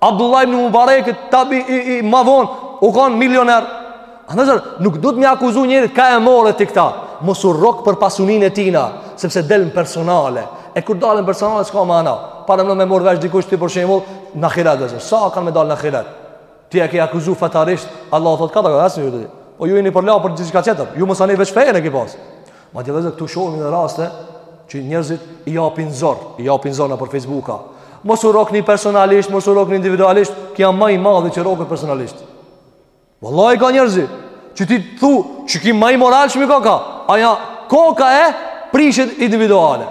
Abdullah ibn Mubarak kët tabi i, i ma von u kon milioner. Andaj nuk duhet me i akuzu njerëzit kah i more ti këta. Mos u rrok për pasuninë e tina, sepse del në personale. E kur dalin personale s'ka mana. Para me marrë vesh dikush ti për shembull në ahiret vllezër. Sa kanë me dalë në ahiret? Ti e ke akuzu fetarisht, Allah thotë ka ta asnjë. Po ju jeni përla për diçka tjetër. Ju mos ani veç fenë e ke pas. Madje vëllezër këtu shohim edhe raste që njerëzit i japin zor, i japin zor nëpër Facebooka. Mos u rrokni personalisht, mos u rrokni individualisht, kjo ja ma e madhe që rroket personalisht. Wallahi ka njerëz që ti thu, qeky ma i moralshmi koka. Ajo koka e prishet individuale.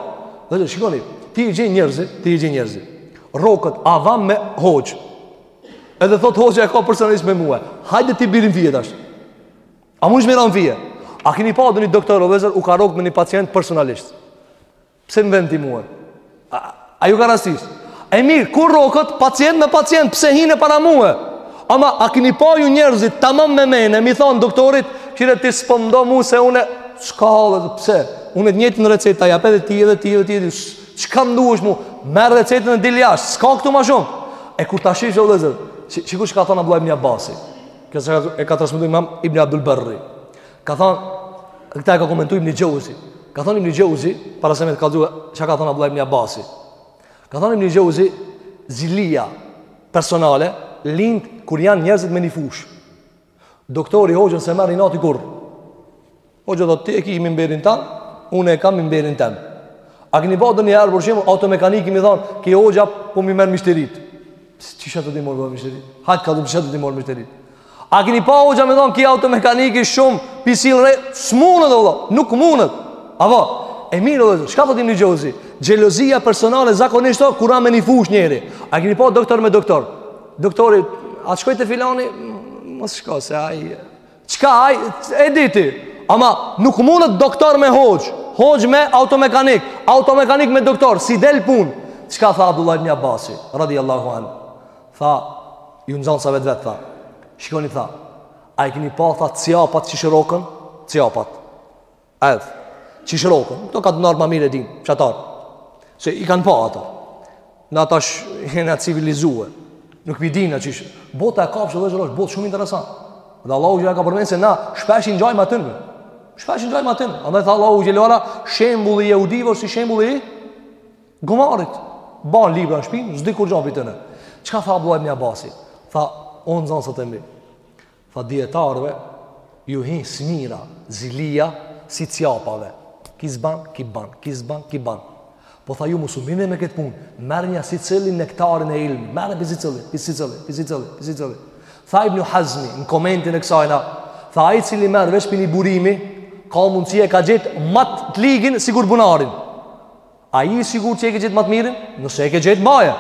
Vllezër shikoni, ti i gjen njerëz, ti i gjen njerëz. Rroket tamam me hoxhë. Edhe thot hoxha e ka personalisht me mua. Hajde ti birin vjetash. A munesh me i ra n'fije? A keni pa doni doktor o vllezër u ka rrokë me një pacient personalisht? Pse më vend ti mue? A, a ju ka rastis? E mirë, kur rroket, pacient me pacient, pse hine para mue? Ama, a keni pa ju njerëzit, tamam me men, me i thonë doktorit, kqyre ti s'po m'do mu se une, çka dhe, pse? Une të njëjtën recetë, jap edhe ti edhe ti edhe ti edhe ti, çka më duhesh mu? Merre recetën e dil jashtë, s'ka këtu ma shumë. E kur tash o vllezër, që, sikur që ka thonë Abdullah ibn Abasi? Kjo se e ka transmetu Imam Ibn Abdulberri. Ka thanë, këtë e ka komentu Ibn Xheuzi. Ka thanë Ibn Xheuzi, para se me të kallëzu, çka ka thanë Abdullah Ibn Abbasi. Ka thanë Ibn Xheuzi, zilia personale lind kur janë njerëzit me një fushë. Doktori hoxhën s'e merr inati kurrë. Hoxha thotë, ti e ki mimberin tan, unë e kam mimberin tem. A keni pa edhe një herë, për shembull, automekanikun me thanë, ky hoxha po m'i merr myshterit. Qysh të t'i morë myshterit? Hajt kallxomë, qysh të t'i morë myshterit? A keni pa hoxhën me thanë, ky automekaniku shumë p'i sillet rreth, s'mundet, o, nuk mundet. Ama, e mirë, o, çka thotë Ibn Xheuzi? Xhelozia personale, zakonisht, o, kur âsht me një fushë njeri. A keni pa doktor me doktor? Doktori, a të shkoj te filani? Mos shko, se ai... Çka ai, e di ti Ama nuk mundet doktor me hoxhë Hoxhë me automekanik Automekanik me doktor, s'i del punë Çka tha Abdullah ibn Abasi Radijallahu anh Tha, ju nxanës, vetvetë tha Shikoni tha A i keni pa tha cjapat qysh rroken Cjapat Ah, qysh rroken, këta katundarët ma mirë dinë, fshatarët. Se i kanë pa ato. Na tash jemi civilizue. Nuk po dimë qysh. Bota e kafshëve vëllezër âsht botë shumë interesant. Dhe Allahu xhele e ka përmendur se na shpesh u ngjajmë atyne. Shpesh u ngjajmë atyne. Andaj tha Allahu xhele ala shembulli i jehudive o si shembulli i gomarit. Ban libra në shpinë, s'di kurrgja pi tyne. Çka tha Abdullah ibn Abasi? Tha, o nxanësit e mi. Tha dijetarëve, ju hyn smira, zilia, si cjapave. Ky s'ban, ky ban, ky s'ban, ky ban. Po tha ju mos u mirrni me këtë punë, merrnja secilit nektarin e ilmit, merre pi secilit, pi secilit, pi secilit, pi secilit. Tha ibn Hazmi, në komentin e kësajna, tha ai cili merr veç pi një burimi, ka mundësi e ka gjetë ma të ligin sigurt bunarin. A je i sigurt që e ke gjetë ma të mirin? Nëse e ke gjetë mbaje.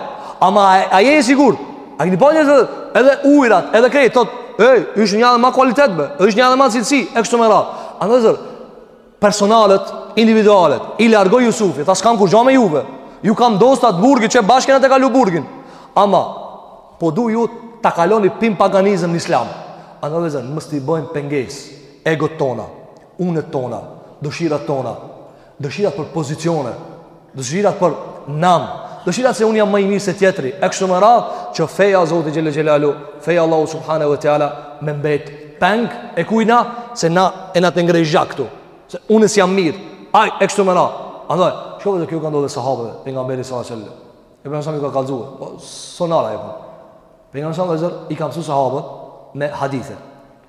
Ama a, a je i sigurt? A keni pa edhe ujërat, edhe krejt thotë, ej, është një edhe ma kualitet be, është një edhe ma cilësi e kështu me radhë. Andaj vëllezër, personalet individualet i largoi Jusufi, tha s'kam kurrgja me juve. Ju kam dosta të burgut që bashkë na e kemi kalu burgun. Ama po du ju të kaloni pi paganizëm në islam. Andaj vëllezër, mos t'i bojmë pengesë egot tona, unet tona, dëshirat tona, dëshirat për pozicione, dëshirat për nam, dëshirat se unë jam ma i mirë se tjetri, e kështu me radhë që feja e Zotit xhele xhelaluhu, feja e Allahut subhanehu ve teala, me mbet peng e kujna se na e na të ngrej gjak këtu, se unë s'jam mirë, ai, e kështu me radhë, andaj, shiko vëlla kjo u ka ndodhë sahabeve, Pejgamberi salallahu alejhi ve selem ka kallzue, po, sonara e për, po. Pejgamberi alejhi selam i ka mësu sahabët, me hadithe,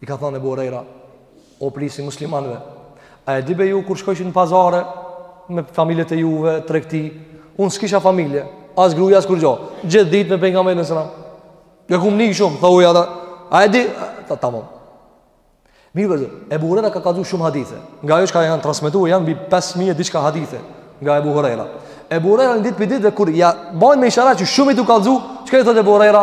I ka thënë Ebu Hurajra, o prisi i muslimanëve, a e di be ju kur shkojshin në pazare me familjet e juve, tregti, un s'kisha familje, as gruja as kurgja. Gjithë ditë me pejgamberin sallallahu alajhi wasallam. Ne kum ni shumë, thoi ata. A e di? Ta tamam. Mirë vllezër, Ebu Hurajra ka kallzu shumë hadithe Nga ajo që ka janë transmitu, janë mbi 5.000 diçka hadithe Nga Ebu Hurajra Ebu Hurajra në ditë për ditë dhe kur ja Bajnë me ishara që shumë je tu kallzu Çka i thot Ebu Hurajra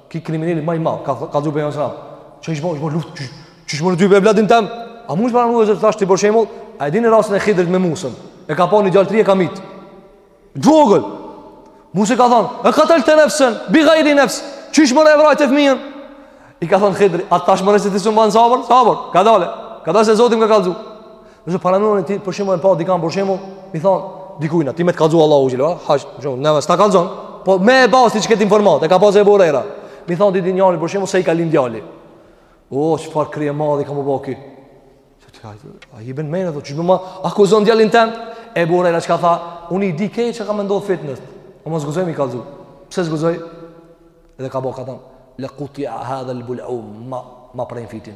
Ki krimineli më i madh, ka kallzu pejgamberi sallallahu alajhi wasallam. Ç'është bërë, është bërë luftë. Ç'është bërë dy me evladin tem? A mund të marrë mua tash ti për shembull? A e dini rastin e Hidrit me Musën? E ka pa një djalë t'ri e ka myt. T'vogël. Musa ka thënë, "E katelte nefsen, bi ghairi nefs. Qysh mor e vrajte fëmijën?" I ka thënë Hidri, "A t'thash more se ti s'un ban sabër? Sabër, kadalë. Kadalë se Zoti më ka kallzu." Nëse paramenon ti për shembull e pa dikan për shembull, i thon dikujt ty me të kallzu Allahu xhela, hasha, jo, neve s'ta kallzon, po me e pas ti çket informat, e ka pasë Ebu Hurejra. Mi thon ti ni djali për shembull se i ka lind djali. O çfarë krimi t'madh ka me bo ky? Se ti hajde, a i bën mendë ato ç'po ma akuzon djalin tem? Ebu Hurejra çka tha, unë i di kë çka ka me ndodh fitnet. Ama s'guxoj mi kallzu. Pse s'guxoj? Dhe ka bo ka thon. La qutia hadha al-bul'um ma ma prejnë fytin.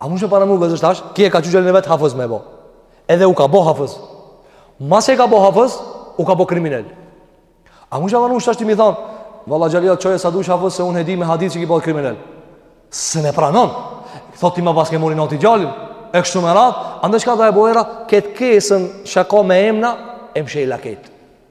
A mujsh me paramenu vllezër tash? Ki e ka çu gjalin e vet hafëz me bo. Edhe u ka bë hafëz. Masi u ka bë hafëz, u ka bë kriminel. A mujsh me paramenu tash ti mi thon? Valla gjalin tat çoje sa dush hafëz se unë e di me hadith që ki bë kriminel. S'un e pranon. Thotë ti ma paske marr inati djalin. E kështu me radh, andaj çka tha Ebu Hurejra? Ket kesën çka o me emna, e mshela ket.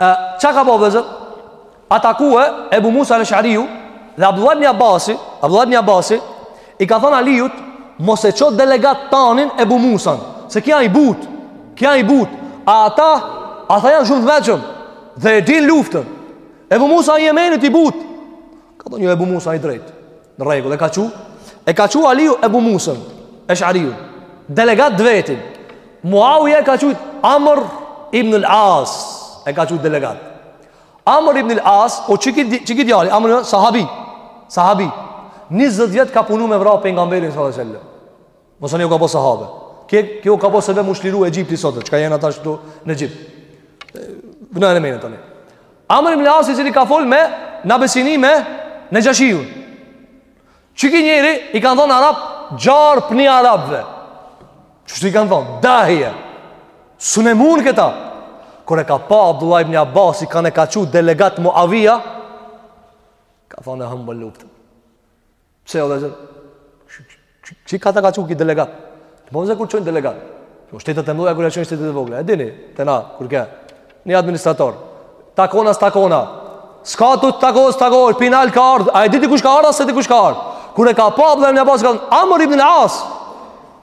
E, çka ka bo vllezër? A taku Ebu Musa el Eshariu dhe Abdullah ibn Abasi, Abdullah ibn Abasi, i ka thonë Aliut, mos e ço delegat tanin Ebu Musan, se ki a i but, ki a i but, a ata, ata janë shumë të meçëm, dhe e din luftën, Ebu Musa jemenit i but, Ka thonë jo Ebu Musa i drejt. Në rregull, e ka çu. E ka çu Aliu Ebu Musan, Esh'ariu. Delegat të vetin. Muawiya ka çu Amr ibn al-As. E ka çu delegat. Amr ibn al-As, o çiki çiki djali, Amr sahabi. Sahabi. 20 vjet ka punu me vra pejgamberin sallallahu alajhi wasallam. Masanej u ka bë sahabe. Ki u ka bë sebep me u çliru Egjipti sot, çka janë ata këtu në Egjipt. Gëna e mënë tani. Amr ibn As i cili ka fol me në Abesini me Nexhashiun. Çiki njeri i kanë thënë arab gjarpni i arabëve. Çështu i kanë thënë dahije. S'un e mund këta. Kur e ka pa Abdullah ibn Abbasi kan e ka çu delegat Muavija ka thonë e humbëm luftën. Pse o vëllezër? Çka të ka çu ki delegat? Të po vëllezër kur çojnë delegat? Po shtetet e mëdha kur e çojnë shtetet e vogla. E dini, te na, kur ke. Një administrator. Takona, takona. S'ka të të takos, takos, pinal ka ardhë. A e diti kush ka ardhë, a s'e di kush ka ardhë. Kur e ka pa, Abdullah ibn Abasi, ka thënë, amër ibn al-as.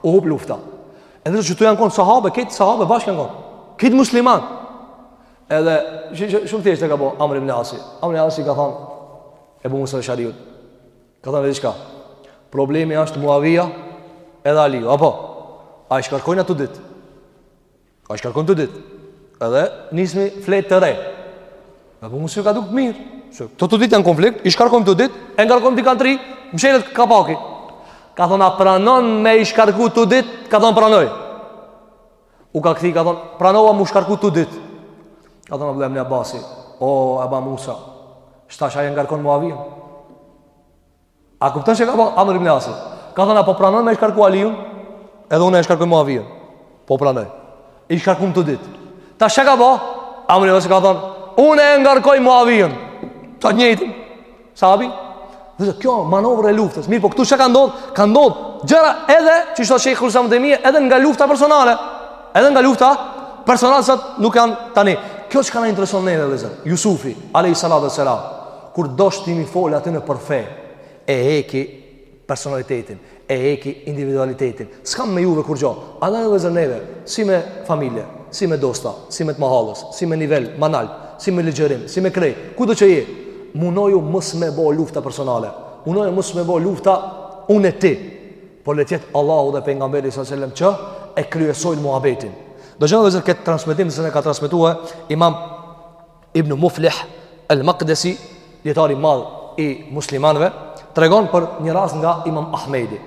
U hup lufta. Edhe këtu janë konë sahabe, krejt sahabe bashkë janë konë. Krejt musliman. Edhe, shumë thjeshtë e ka bo, amër ibn al-asi. Amër ibn al-asi ka thënë, Ebu Musa Eshariut ka thënë diçka. Problemi është Muavija edhe Aliu, apo? A i shkarkojmë të dytë? A i shkarkojmë të dytë? Edhe nismi fletë të re. Ebu Musës ju ka dukë mirë. Këta të dytë janë konflikt, i shkarkojmë të dytë, e ngarkojmë dikan të ri, mshelet kapaki. Ka thonë, a pranon me i shkarku të dytë, ka thonë pranoj. U ka kthy, ka thonë, pranova m'u shkarku të dytë. Ka thonë, Abdullah ibn Abasi, o, Eba Musa, tash aj e ngarkon Muavijën. A kupton çka ka bo Amr ibn Asi. Ka thonë, a po pranon me shkarku Alijun? Edhe unë e shkarkoj Muavijën. Po pranoj. I shkarkum të dytë. Tash çka bo? Amr ibn Asi ka thonë, unë e ngarkoj Muavijën. Të njëjtin. Sahabi, dhe kjo manovër e luftës, mirëpo këtu çka ka ndodhë, ka ndodhë, gjëra edhe, që shto që i kërësa më dhemije, edhe nga lufta personale, edhe nga lufta personale, sot nuk janë tani. Kjo çka na intereson neve vëllezër, Jusufi, alejhi salatu ve selam, kur dosht me i folë atyne për fe, e heki, personalitetin, e eki individualitetin. S'kam me juve kurgjo. Andaj vëllezër neve, si me familje, si me dosta, si me të mahallës, si me nivel ma nalt, si me ligjërim, si me krejt, kudo që je? Munoju mos me bo lufta personale. Munoju mos me bo lufta unë e ti. Por le të jetë Allahu dhe pejgamberi së sellem që e kryesojnë muhabetin. Dëgjoni vëllezër këtë transmetim, se na e ka transmetue imam Ibn Muflih al-Maqdisi, dijetari i madh i muslimanëve, tregon për një rast nga Imam Ahmedi.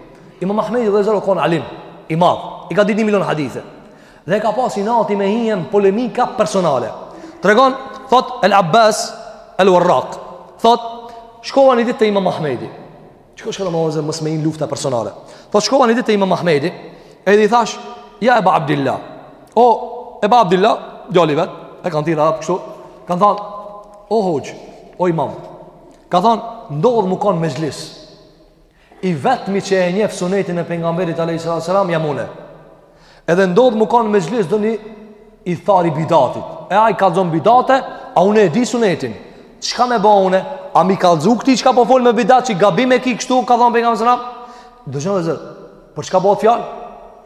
Imam Ahmedi vëllezër u kon alim i madh, i ka ditë 1 milion hadithe. Dhe e ka pas inati me hi në polemika personale. Tregon thot El Abbas El Warraq, thot shkova një ditë te Imam Ahmedi. Çka na mëson, mos me hi në lufta personale. Thot shkova një ditë te Imam Ahmedi, edhe i thash, "Ja Eba Abdullah." O Eba Abdullah, djali vet, e kanë thirrë apo kështu? Kam thon, "O hoxhë, o Imam." Ka thon, "Ndodh m'u kon n'mexhlis." I vetmi që e njeh sunetin e pejgamberit alayhis salam jam unë. Edhe ndodhë m'u kanë n'mexhlis ndonji ithtar i bidatit. E ai kallzon bidate, a une e di sunetin. Çka me ba une? A me i kallzu këtij çka po folë me bidat që gabim e ki kështu, ka thonë pejgamberi alejhi selam? Dëgjoni vëllezër, për çka bëhet fjalë?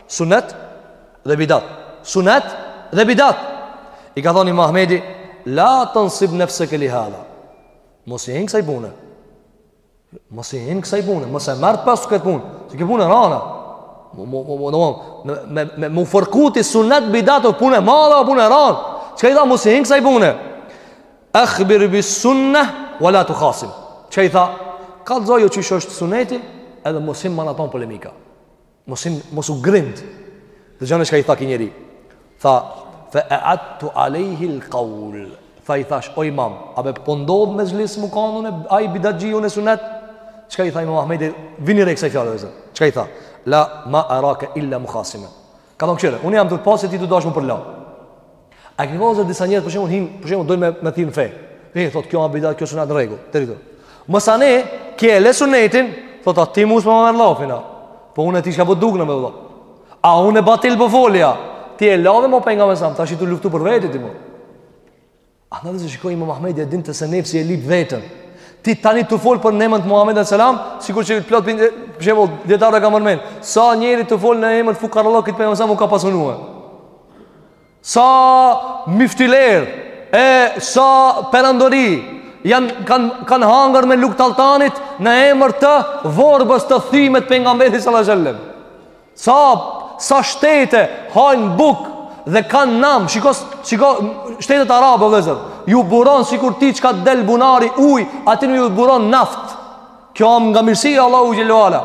Sunet dhe bidat. Sunet dhe bidat. I ka thonë imam Ahmedi, la tensib nefseke li hadha. Mos i hin kësaj pune. Mos i hin kësaj pune, mos e merr pas kët punë. Ti ke punë rana. Mo mo mo mo me me mo forkuti sunet bidat o punë e madhe, o punë e ran. Çka i tha mos i hin kësaj pune? Akhbir bi sunna wala tukhasim. Çka i tha? Kallzoju çish është suneti, edhe mos hin ma n'ato polemika. Mos u mos u grind. Dëgjoni çka i tha ky njeri. Tha fa a'adtu alayhi al-qawl. Tha i thash o imam, a be po ndodh mexhlis m'u kan unë e ai bidatxhi unë sunet? Çka i tha Imam Ahmedi? Vini re kësaj fjale vëllezër. Çka i tha? La ma araka illa mukhasima. Ka thonë kqyre, unë jam tu pa se ti tu dash m'u përla. A ke vëllezër disa njerëz për shembull hin, për shembull doin me me tin fe. Hey, thot kjo o bidat, kjo sunet, në rregull. Deri këtu. Masanej, ky e le sunetin, thot atë ti mos më marr llafin. Po unë ty çka po dukna me vëllai. A unë batil po foli a. Ti e lave më pejgamberin sam, tash je tu luftu për vete ti më. Andaj vëllezër shikoni Imam Ahmed e dinte se nefsi e lyp veten. Ti tani tu fol për n'emën të Muhamedit sallallahu selam, sikur që plot për shembull dietarë kanë marrë emën. Sa njeri tu fol në emër të fukarallëkit t'pejgamberit sam u ka pasunuar. Sa myftilerë e sa perandori janë kanë kanë hangër me lugë t'alltanit në emër të vorbës të thyme t' pejgamberit sallallahu alajhi wasallam. Sa sa shtete hajnë bukë dhe kanë nam, shiko shiko shtetet arabe vëllazër, ju buron sikur ty çka del bunari ujë, atyne ju buron naftë. Kjo a nga mirësia e Allahut xhele ue ala.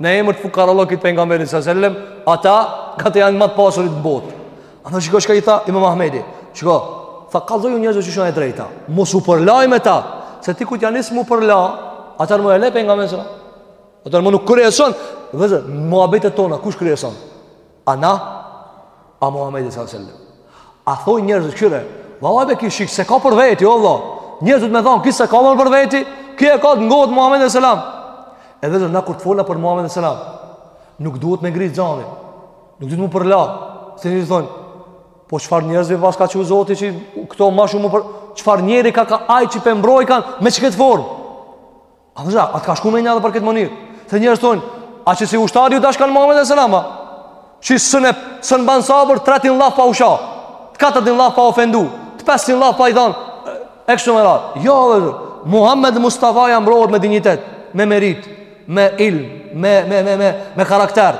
Në emër të fukarallëkit t'pejgamberit sa selam, ata këta janë më të pasurit në botë. Andaj shiko çka i tha Imam Ahmedi. Shiko, tha kallzoju njerëzve çish a e drejta. Mos u përlaj me ta, se ti kur t'ja nis m'u përla, atëherë mo e le pejgamberin sa. Atëherë mo nuk kryeson, vëllezër, muhabetet tona kush kryeson? A na? A Muhammedi s.a.s. A thojn njerëzit kqyre, valla be ky s'e ka për veti, o vlla. Njerëzit me thonë, ky s'e ka për veti, ky e ka të ngohtë Muhammedin s.a.s. E vëllezër, na kur të fola për Muhammedi s.a.s. Nuk duhet me ngritë zanin, nuk duhet m'u përla. Se njerëzit thonë, po çfarë njerëzi paska çu zoti që këto ma shumë për... Çfarë njeri ka kan ai që p'e mbrojkan me çkët formë? A të zha, a të ka shku menja për këtë mënyrë? Se njerëz thonë, a çësi ushtari ju dashkan Muhammed alejhi selamit, a? Që s'un s'un bajnë sabër, të tretin llaf pa u sha, të katërtin llaf pa ofendu, të pestin llaf pa i thanë, e kështu me radhë. Jo, vëllezër, Muhammed Mustafaja mbrohet me dinjitet, me merit, me ilm, me, me, me, me, me karakter.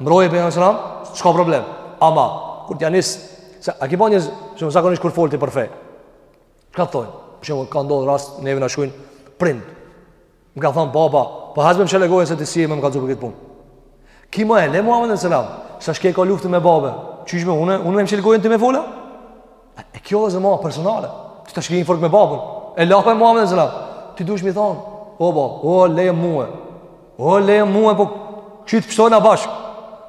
Mbrohet pejgamberi selam, çka problem? Ama, kur t'ja nisë, se a ke pa njerëz, që më zakonisht kur fol ti për fe, Çka thonë, për shembull ka ndodh rast neve na shkrujnë prind. Më ka thon baba, po hasbem çel gojën se ti si më ka zgjuar këtë punë. Ki me e le Muhammed alejhi selam, tash ke ka luftë me babën. Qysh me unë, unë me çel gojën ti me fol a? E kjo është ma personale. Ti tash ke një fort me babën. E le Muhammed selam. Ti duhesh me i thon, o baba, o le mua. O le mua po që t'pshtojna bashk.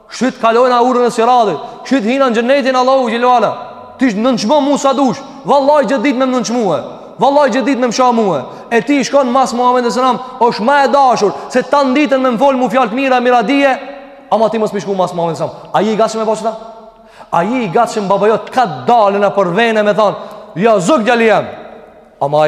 Që t'kalojna urën e siratit. Që t'hina në xhenetin Allahu xhelle ve ala. Ti nënçmo mu sa dush. Vallai çdo ditë me m'nënçmu mue. Vallai çdo ditë me m'sha mua. E ti shkon mas Muhamedit selam, është ma e dashur se tan ditën me m'fol mu fjalë të mira miradije. Ama ti mos me shku mas Muhamedit selam. A je i gatshëm me bo qeta? A je i gatshëm baba jot ka dalën apo vënë me thon. Ja zog djali jem. Ama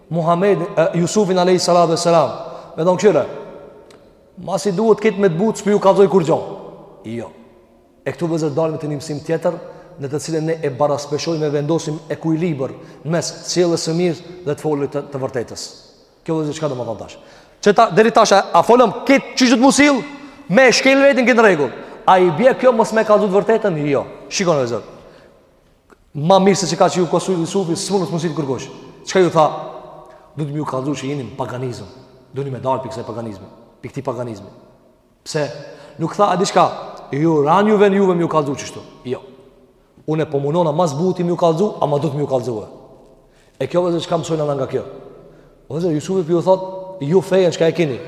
Muhammed e Jusufin alayhi salatu wassalam. Me don kqyre. Masi duhet kit me të but s'po ju kallzoj kurgjo. Jo. E këtu vllezër dalim te një mësim tjetër në të cilën ne e baraspeshojmë e vendosim ekuilibër mes sjelljes së mirë dhe të folurit të, të vërtetës. Kjo vllezër çka do me thon tash. Qeta deri tash a folëm kit qysh duhet m'u sill me shkel vetin kit rregull. A i bje kjo mos me kallzu të vërtetën? Jo. Shikoni vllezër. Ma mirë se qeka që u ka sill Jusufi, s'mundet m'u sill kurkush. Çka ju tha? Duhet me ju kallzu që jeni në paganizm. Duhni me dalë pi ksaj paganizmi. Pi këti paganizmi. Pse nuk tha, a di çka? Ju ranë juve juve me ju kallzu qeshtu. Jo. Une po munona mas buti me ju kallzu, ama duhet me ju kallzu e. E kjo vllezër çka mësojna na nga kjo. Vllezër, Jusufi po ju thot, ju fejën çka e kini.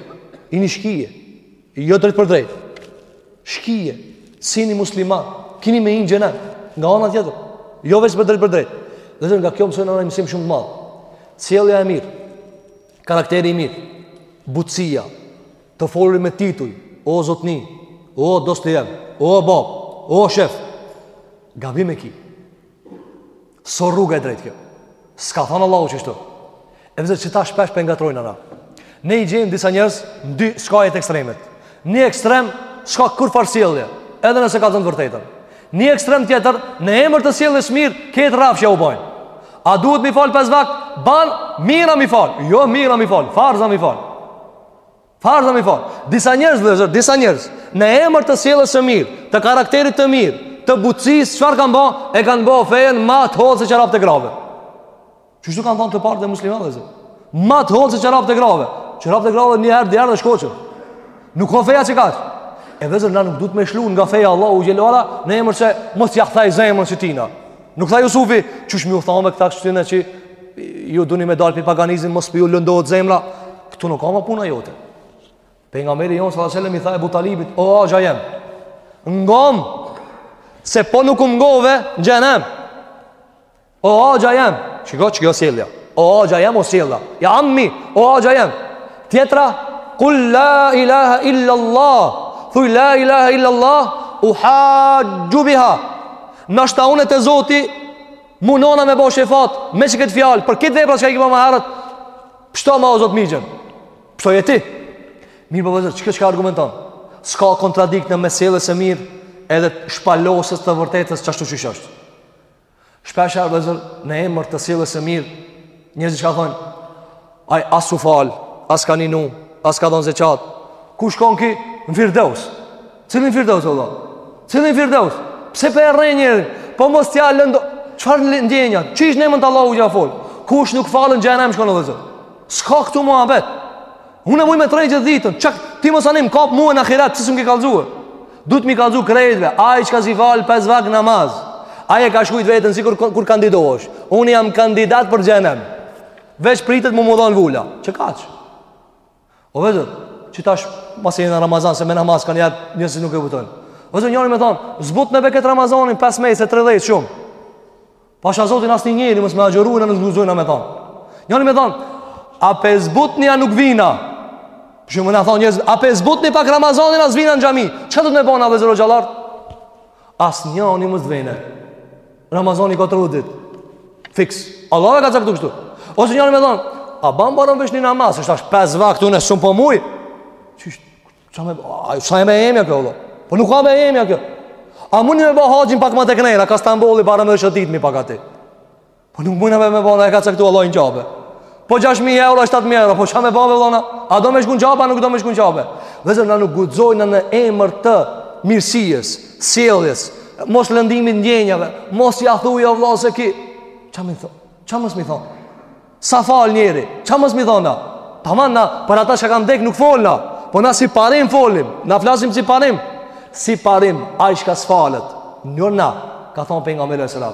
Ini shkije. Jo drejt për drejt. Shkije. S'ini musliman. Kini me hi n'xhehenem. Nga ana tjetër. Jo veç për drejt për drejt. Vllezër, nga kjo mësojna na ni mësim shumë të madh. Sjellja e mirë. Karakteri i mirë. Butësia. Të folurit me tituj. O zotni. O dosti em. O bab. O shef. Gabim e ki. S'o rruga e drejtë kjo. S'ka thënë Allahu qeshtu. E vllezër qeta shpesh po e ngatrrojna na. Ne i gjejmë disa njerëz në dy skajet ekstremet. Një ekstrem s'ka kurfarë sjellje, edhe nëse kallzon t'vërtetën. Një ekstrem tjetër, në emër të sjelljes së mirë, krejt rrafsh ja u bajnë. A duhet mi falë pes vakt? Ban, mirë a mi falë. Jo, mirë a mi falë, farz a mi falë. Farz a mi fal, disa njerëz vllezër, disa njerëz, në emër të sjelljes së mirë, të karakterit të mirë, të butësis, çfarë kanë ba, e kanë ba fejen ma të hollë se çorapt e grave. Qeshtu kanë thonë të parët e muslimanve vllezër. Ma të hollë se çorapt e grave. Çorapt e grave një herë, dy herë dhe shkoqen. Nuk o feja qekaq. E vllezër, na nuk duhet me lshu nga feja Allahu xhelle ve ala, në emër se mos ja thej zemrën qetina. Nuk tha Jusufi, qysh me ju thanë këta kështu që ju duni me dalë prej paganizmit, mos po ju lëndohet zemra, këtu nuk a ma puna jote. Pejgamberi jonë, salatu selam, i tha Ebu Talibit, o axha jem, ngom, se po nuk um ngove, në xhenem, o axha jem, shiko, qikjo sjellja, o axha jem, o, sjellja, ja ammi, o axha jem, tjetra, kul la ilaha illallah, thuj la ilaha illallah, uhaxhu biha, Nashta unë te Zoti munona me bo shefat me qikët fjalë, për këtë vepra që i ki ba ma herët. Pshtoma o Zot mixhën. Pshtoje ti. Mirëpo vllezër, qikjo çka argumenton? S'ka kontradiktë në mes sjelljes së mirë edhe shpalosjes të vërtetës qashtu siç është. Shpeshherë vllezër në emër të sjelljes së mirë, njerëzit çka thonë? Ai as u fal, as ka ninu, as ka dhon zeqat. Ku shkon ki? Në Firdeus. Cilin Firdeus o vlla? Cilin Firdeus? Pse pe rren njerin? Po mos t'ja lëndo. Çfarë ndjenja? Qysh në emër të Allahut ja fol. Kush nuk falet n'xhenem shkon edhe zot. S'ka këtu muhabet. Unë muj me t'rrejt gjithë ditën. Çak ti masanej m'kap mua në ahiret, pse s'm ke kallzu? Duhet mi kallzu krejtve. Ai çka s'i fal pesë vakt namaz. Ai e ka shkrujt veten sikur kur kandidohesh. Unë jam kandidat për xhenem. Veç pritet mu mu dhonë vula Qe kaq o Vllezër qitash masi jena në Ramazan Se me namaz kanë jetë njerëz që nuk e vëtojnë O vllezër njërën me thonë Zbutne be kët Ramazanin 15 se 30 shumë Pasha zotin asnjë njeri mos me agjëru na s'guxojna me thonë Njërën me thonë A pe zbutni a nuk vina Shumë me na thonë njerëz A pe zbutni pak Ramazanin a s'vina në xhami Ça dut me bo na vllezër hoxhallarët Asnjani Ramazani ka 30 ditë. Fiks. Allahu e ka caktuar kështu. Ose njëri me thon, a bën bare veç ni namaz, është as pesë vakte unë s'un po muj. Qysh, ça me, ai s'a e jemja kjo vlla. Po nuk a e jemja kjo. A muj me bë haxhin pak ma teknej, ka Stambolli bare me shëtit ni pak aty. Po nuk muna me ba, e ka caktuar Allahu në Qabe. Po 6000 euro, 7000 euro, po çka me ba vëlla na? A do me shku n'Qabe, nuk do me shku n'Qabe. Vllezër na nuk guxojna në emër të mirësisë, sjelljes, mos lëndimit ndjenjave, mos ia thuaj o vëlla se ki. Ça me thon? Ça mos me thon? S'u fal njeri? Ça mos me thon na? Tamam na, për ata që kanë dek nuk folna. Po na si parim folim, na flasim si parim. Si parim, ai çka s'falet, jo na, ka thonë Pejgamberi alejhi selam.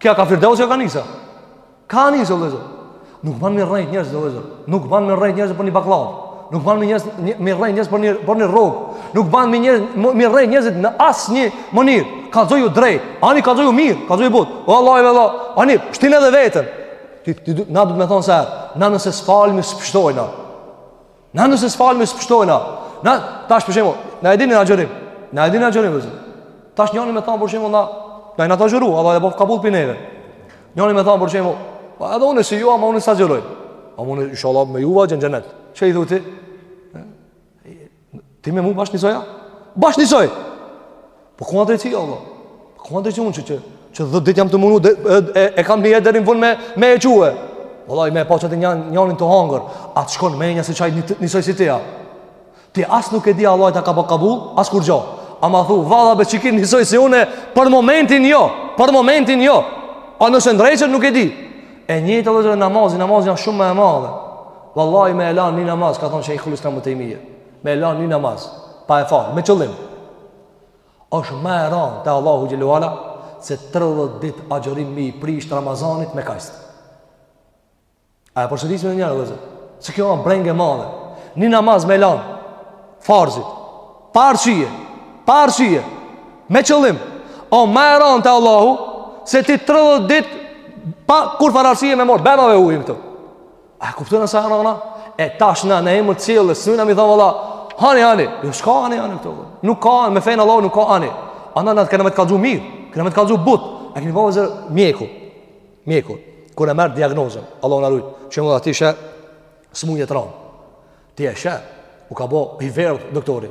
Kja ka firdeus që ka njësa. Ka njësa, o vllezër. Nuk ban me i rrejt njerëzit, o vllezër. Nuk ban me i rrejt njerëzit për një baklavë. Nuk ban me, njës, një, me i rrejt njerëzit për një, për një rrogë. Nuk ban me, njës, me i rrejt njerëzit në asnjë mënyrë. Kallzoju drejt. Ani kallzoju mirë. Kallzoju butë. Vallahi vëlla. Ani, shtine edhe veten. Ti, ti, na duhet me thonë se, na nëse s'falmi, s'pështojna. Na nëse s'falmi s'pështojna. Na tash për shembull, na e dini na agjërojm. Na e dini na agjërojm vllezër. Tash njani me thon për shembull na, na jena t'agjëru, Allah e boft kabull pi neve. Njani me thon për shembull, po edhe unë si ju, ama unë s'agjëroj. Ama unë inshallah me juve n'xhenet. Çe i thu ti? Ti me mu bash njisoj a? Bash njisoj! Po ku o drejtësia, valla? Po ku o drejtësia? Unë qe qe qe dhet ditë jam tu u munu, dhe, e, e, e kam nijet deri n'fund me, me e çu. Vallahi, me e pa qatë njan, njanin tu hangër. A të shkon menja se qaj njësoj si teja? Ti as nuk e di Allahu a ta ka bo kabull, as kurgjo. Ama thu, valla be qiky njësoj si une, për momentin jo, për momentin jo. A nëse ndreqet nuk e di. E njëjtë vllezër namazin, namazi o edhe shumë ma e madhe. Vallaj me e lanë një namaz, ka thonë Shejhul Islam Ibn Tejmije me e lan një namaz pa e fal me qëllim është më e rëndë te Allahu xhele ve ala se 30 ditë agjërim me i prish Ramazanit me kast. A e përsërisim edhe një herë vllezër? Se kjo është brengë e madhe. Një namaz me e lan farzit. Pa arsye, pa arsye. Me qëllim, o më e rëndë te Allahu se ti 30 ditë pa kurfar arsye me mor, bëmave ujin këtu. A kuptona sa e rana? E tash na në emër të cilës, s'mujna me thanë valla, ani, ani, jo s'ka ani, ani, këtu, nuk ka ani, me fenë e Allahut, nuk ka ani, ama na kena me të kallzu mirë, kena me të kallzu butë, a keni pa vllezër mjeku, mjeku, kur e merr diagnozën, Allah na rujtë, qe valla ti sheh, smunje të ranë, ti e sheh, u ka bo i verdhë doktori,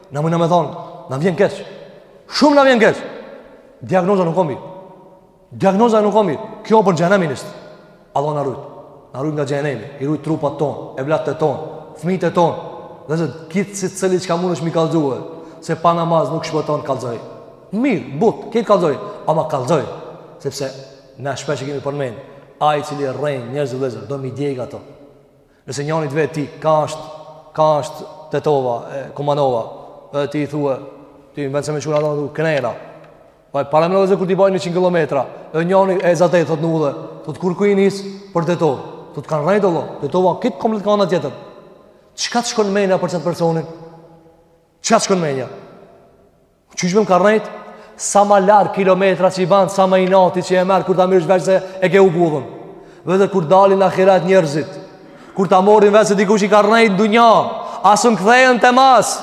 Na mund na me thon, na vjen keq. Shumë na vjen keq. Diagnoza nuk o mirë. Diagnoza nuk o mirë. Kjo për xhenemin është. Allah na rujt. Na rujt nga xhenemi, i rujt trupat ton, evlatt e ton, fëmijët e ton. Vllezër gjith secili çka mundesh me i kallzue Se pa namaz nuk shpëton kallzoj Mirë, butë, qetë kallzoj Ama kallzoj Sepse na shpesh e kemi përmen Ai i cili rren njerëz vllezër Do mi djegë ato Nëse njani të vet ti kah është, kah është Tetova, e, Kumanova, dhe ti i thua, ti në vend se me e çu andej, knena, paramendo vllezër kur t'i bajnë 100 km, e njani e zatet, thot në udhë, thot për ku je nis, për Tetovë, thot t'kanë rrejt valla, Tetova, gjith komplet kah ana tjetër, çka të shkon menja për qetë personin? Çka të shkon menja? Qysh me më ka rrejt? Sa ma larg kilometra që i ban, sa ma inati që e merr, kur ta merrsh vesh se e ke hup udhën. Vërtet kur dalin në ahiret njerëzit, kur ta morin vesh se dikush i ka rrejt n'dunja, a s'mun kthehen te mas,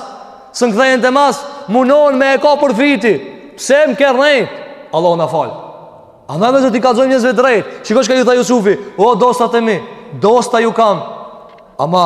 s'mun kthehen te mas, munon me e kap për fyti, pse më ke rrejt? Allah na faltë. Andaj vllezër t'i kallzojm njerëzve drejt, shiko çka ju tha Jusufi, o dosta të mi, dosta ju kam, ama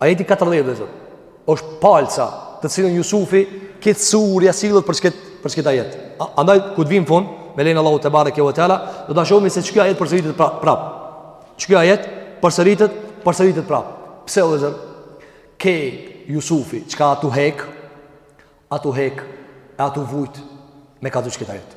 Ajeti 40 vllezër, është palca të cilën Jusufi këtë surja sillet për çket për çket ajet. Andaj kur të vim n'fund, me lejen e Allahut tebareke ve teala, do ta shohim se çky ajet përsëritet pra, prap. Çky ajet përsëritet, përsëritet prap. Pse vllezër? Ke Jusufi, çka a tu hek? A tu hek, a tu vujt me ka të çket ajet.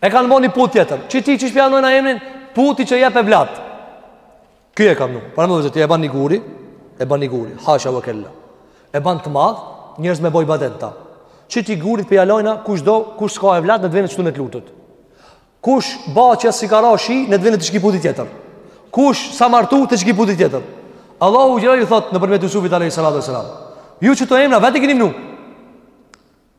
E kanë bo një put tjetër Qëti qysh p'ja nojna emrin Puti që jep evlad Ky e ka mnu Paramno vllezër ti e ban një guri E ban një guri Hasha ve kella E ban të madh Njerëz me bo ibadet ta Qëti gurit p'ja lojna Kush do Kush s'ka evlad Le të vjen qëtu le të lutet Kush baçes s'i ka ra shi Le të vjen te çky puti tjetër Kush s'a martu te çky puti tjetër Allahu xhel ju thot Nëpërmjet Jusufit a.s. Ju qëto emna vetë i keni mnu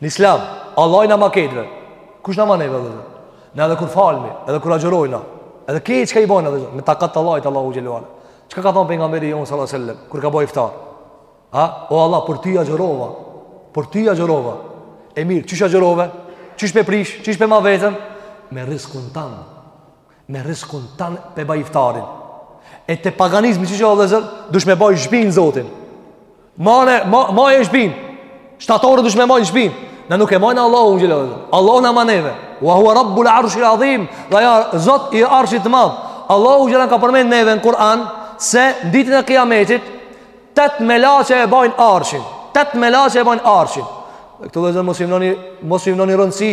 Në islam, Allahi na ma krejtve. Kush na ma neve, vllezër? Na edhe kur falmi, edhe kur agjërojna, edhe krejt çka i bojna, vllezër, me takat të Allahit të Allahu xhele ve ala. Çka ka thanë pejgamberi jonë, sallallahu alejhi ve selem, kur ka bo iftar? Ha? O Allah, për ty agjërova, për ty agjërova. E mirë, qysh agjërove? Qysh me prish? Qysh me ma veten? Me rriskun tand. me rriskun tand pe baj iftarin e te paganizmi qysh o vllezër dush me bajt n'shpin zotin maje, ma, maje n'shpin shtatoret dush me majt n'shpin na nuk e majna Allahun xhel Allahu na ma neve wa hua rabbul arshil adhim dhe Ai a zot i arshit madh Allahu xhel na ka përmend neve në Kur'an se në ditën e kiametit tetë melaqe e bajnë arshin tetë melaqe e bajnë arshin dhe këtu vllezër mos i mnoni mos i mnoni rëndësi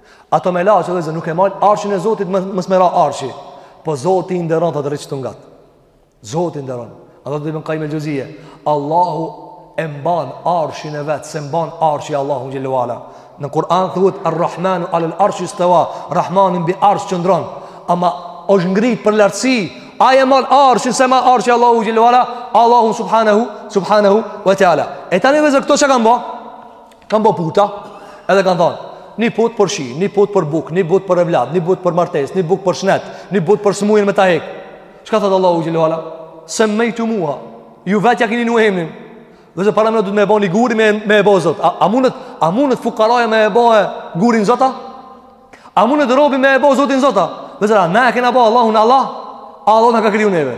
Ato melaqe vllezër nuk e majn arshin e Zotit me mos me ra arshi. Po Zoti i nderon ata të rrin ngat. Zoti i nderon. A thotë Ibn Kajim el Xheuzije. Allahu e mban arshin e vet, s'e mban arshi Allahun xhele ve ala. Në Kur'an thuhet Ar-Rahmanu 'ala al-'arshi istawa. Rahmani mbi arsh qëndron. Ama është ngrit për lartësi. Ai e mban arshin s'e ma arshi Allahun xhele ve ala. Allahu subhanahu subhanahu wa ta'ala. E tani vllezër këto çka kanë bo? Kanë bo puta, edhe kanë thonë, një put për shi, një put për buk, një put për evlad, një put për martesë, një put për shnet, një put për smujën me ta hek. Çka thotë Allahu xhele ve ala? Semmejtumuha. Ju vet ja keni mnu emrin. Vllezër paramno ti me e bo ni guri me me e bo zot. A, a mundet, a mundet fukaraja me e bo gurin zot a? A mundet robi me e bo zotin zot a? Vllezër na kena bo Allahun Allah. Allah na ka kriju neve.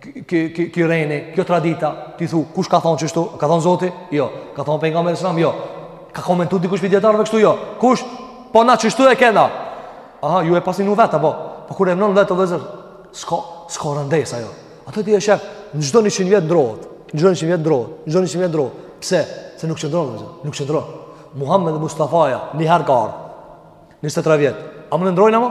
kqy kqy kqyreni, kjo tradita, ti thu, kush ka thon çështu? Ka thon Zoti? Jo. Ka thon pejgamberi sallallahu alajhi wasallam? Jo. Ka komentu dikush prej dijetarëve kështu? Jo. Kush? Po na çështu e kena. Aha, ju e paskeni mnu vetë, apo? Po kur e mnon vetë, vllezër, s'ka, s'ka rëndësi ajo. Ato ti e shef, në çdo njëqind vjet ndrrohet, në çdo njëqind vjet ndrrohet, në çdo njëqind vjet ndrrohet. Pse? Se nuk qëndron, vllezër, nuk qëndron. Muhammed Mustafaja, një herë ka ardhë, 23 vjet. A mun e ndrrojnë, ama?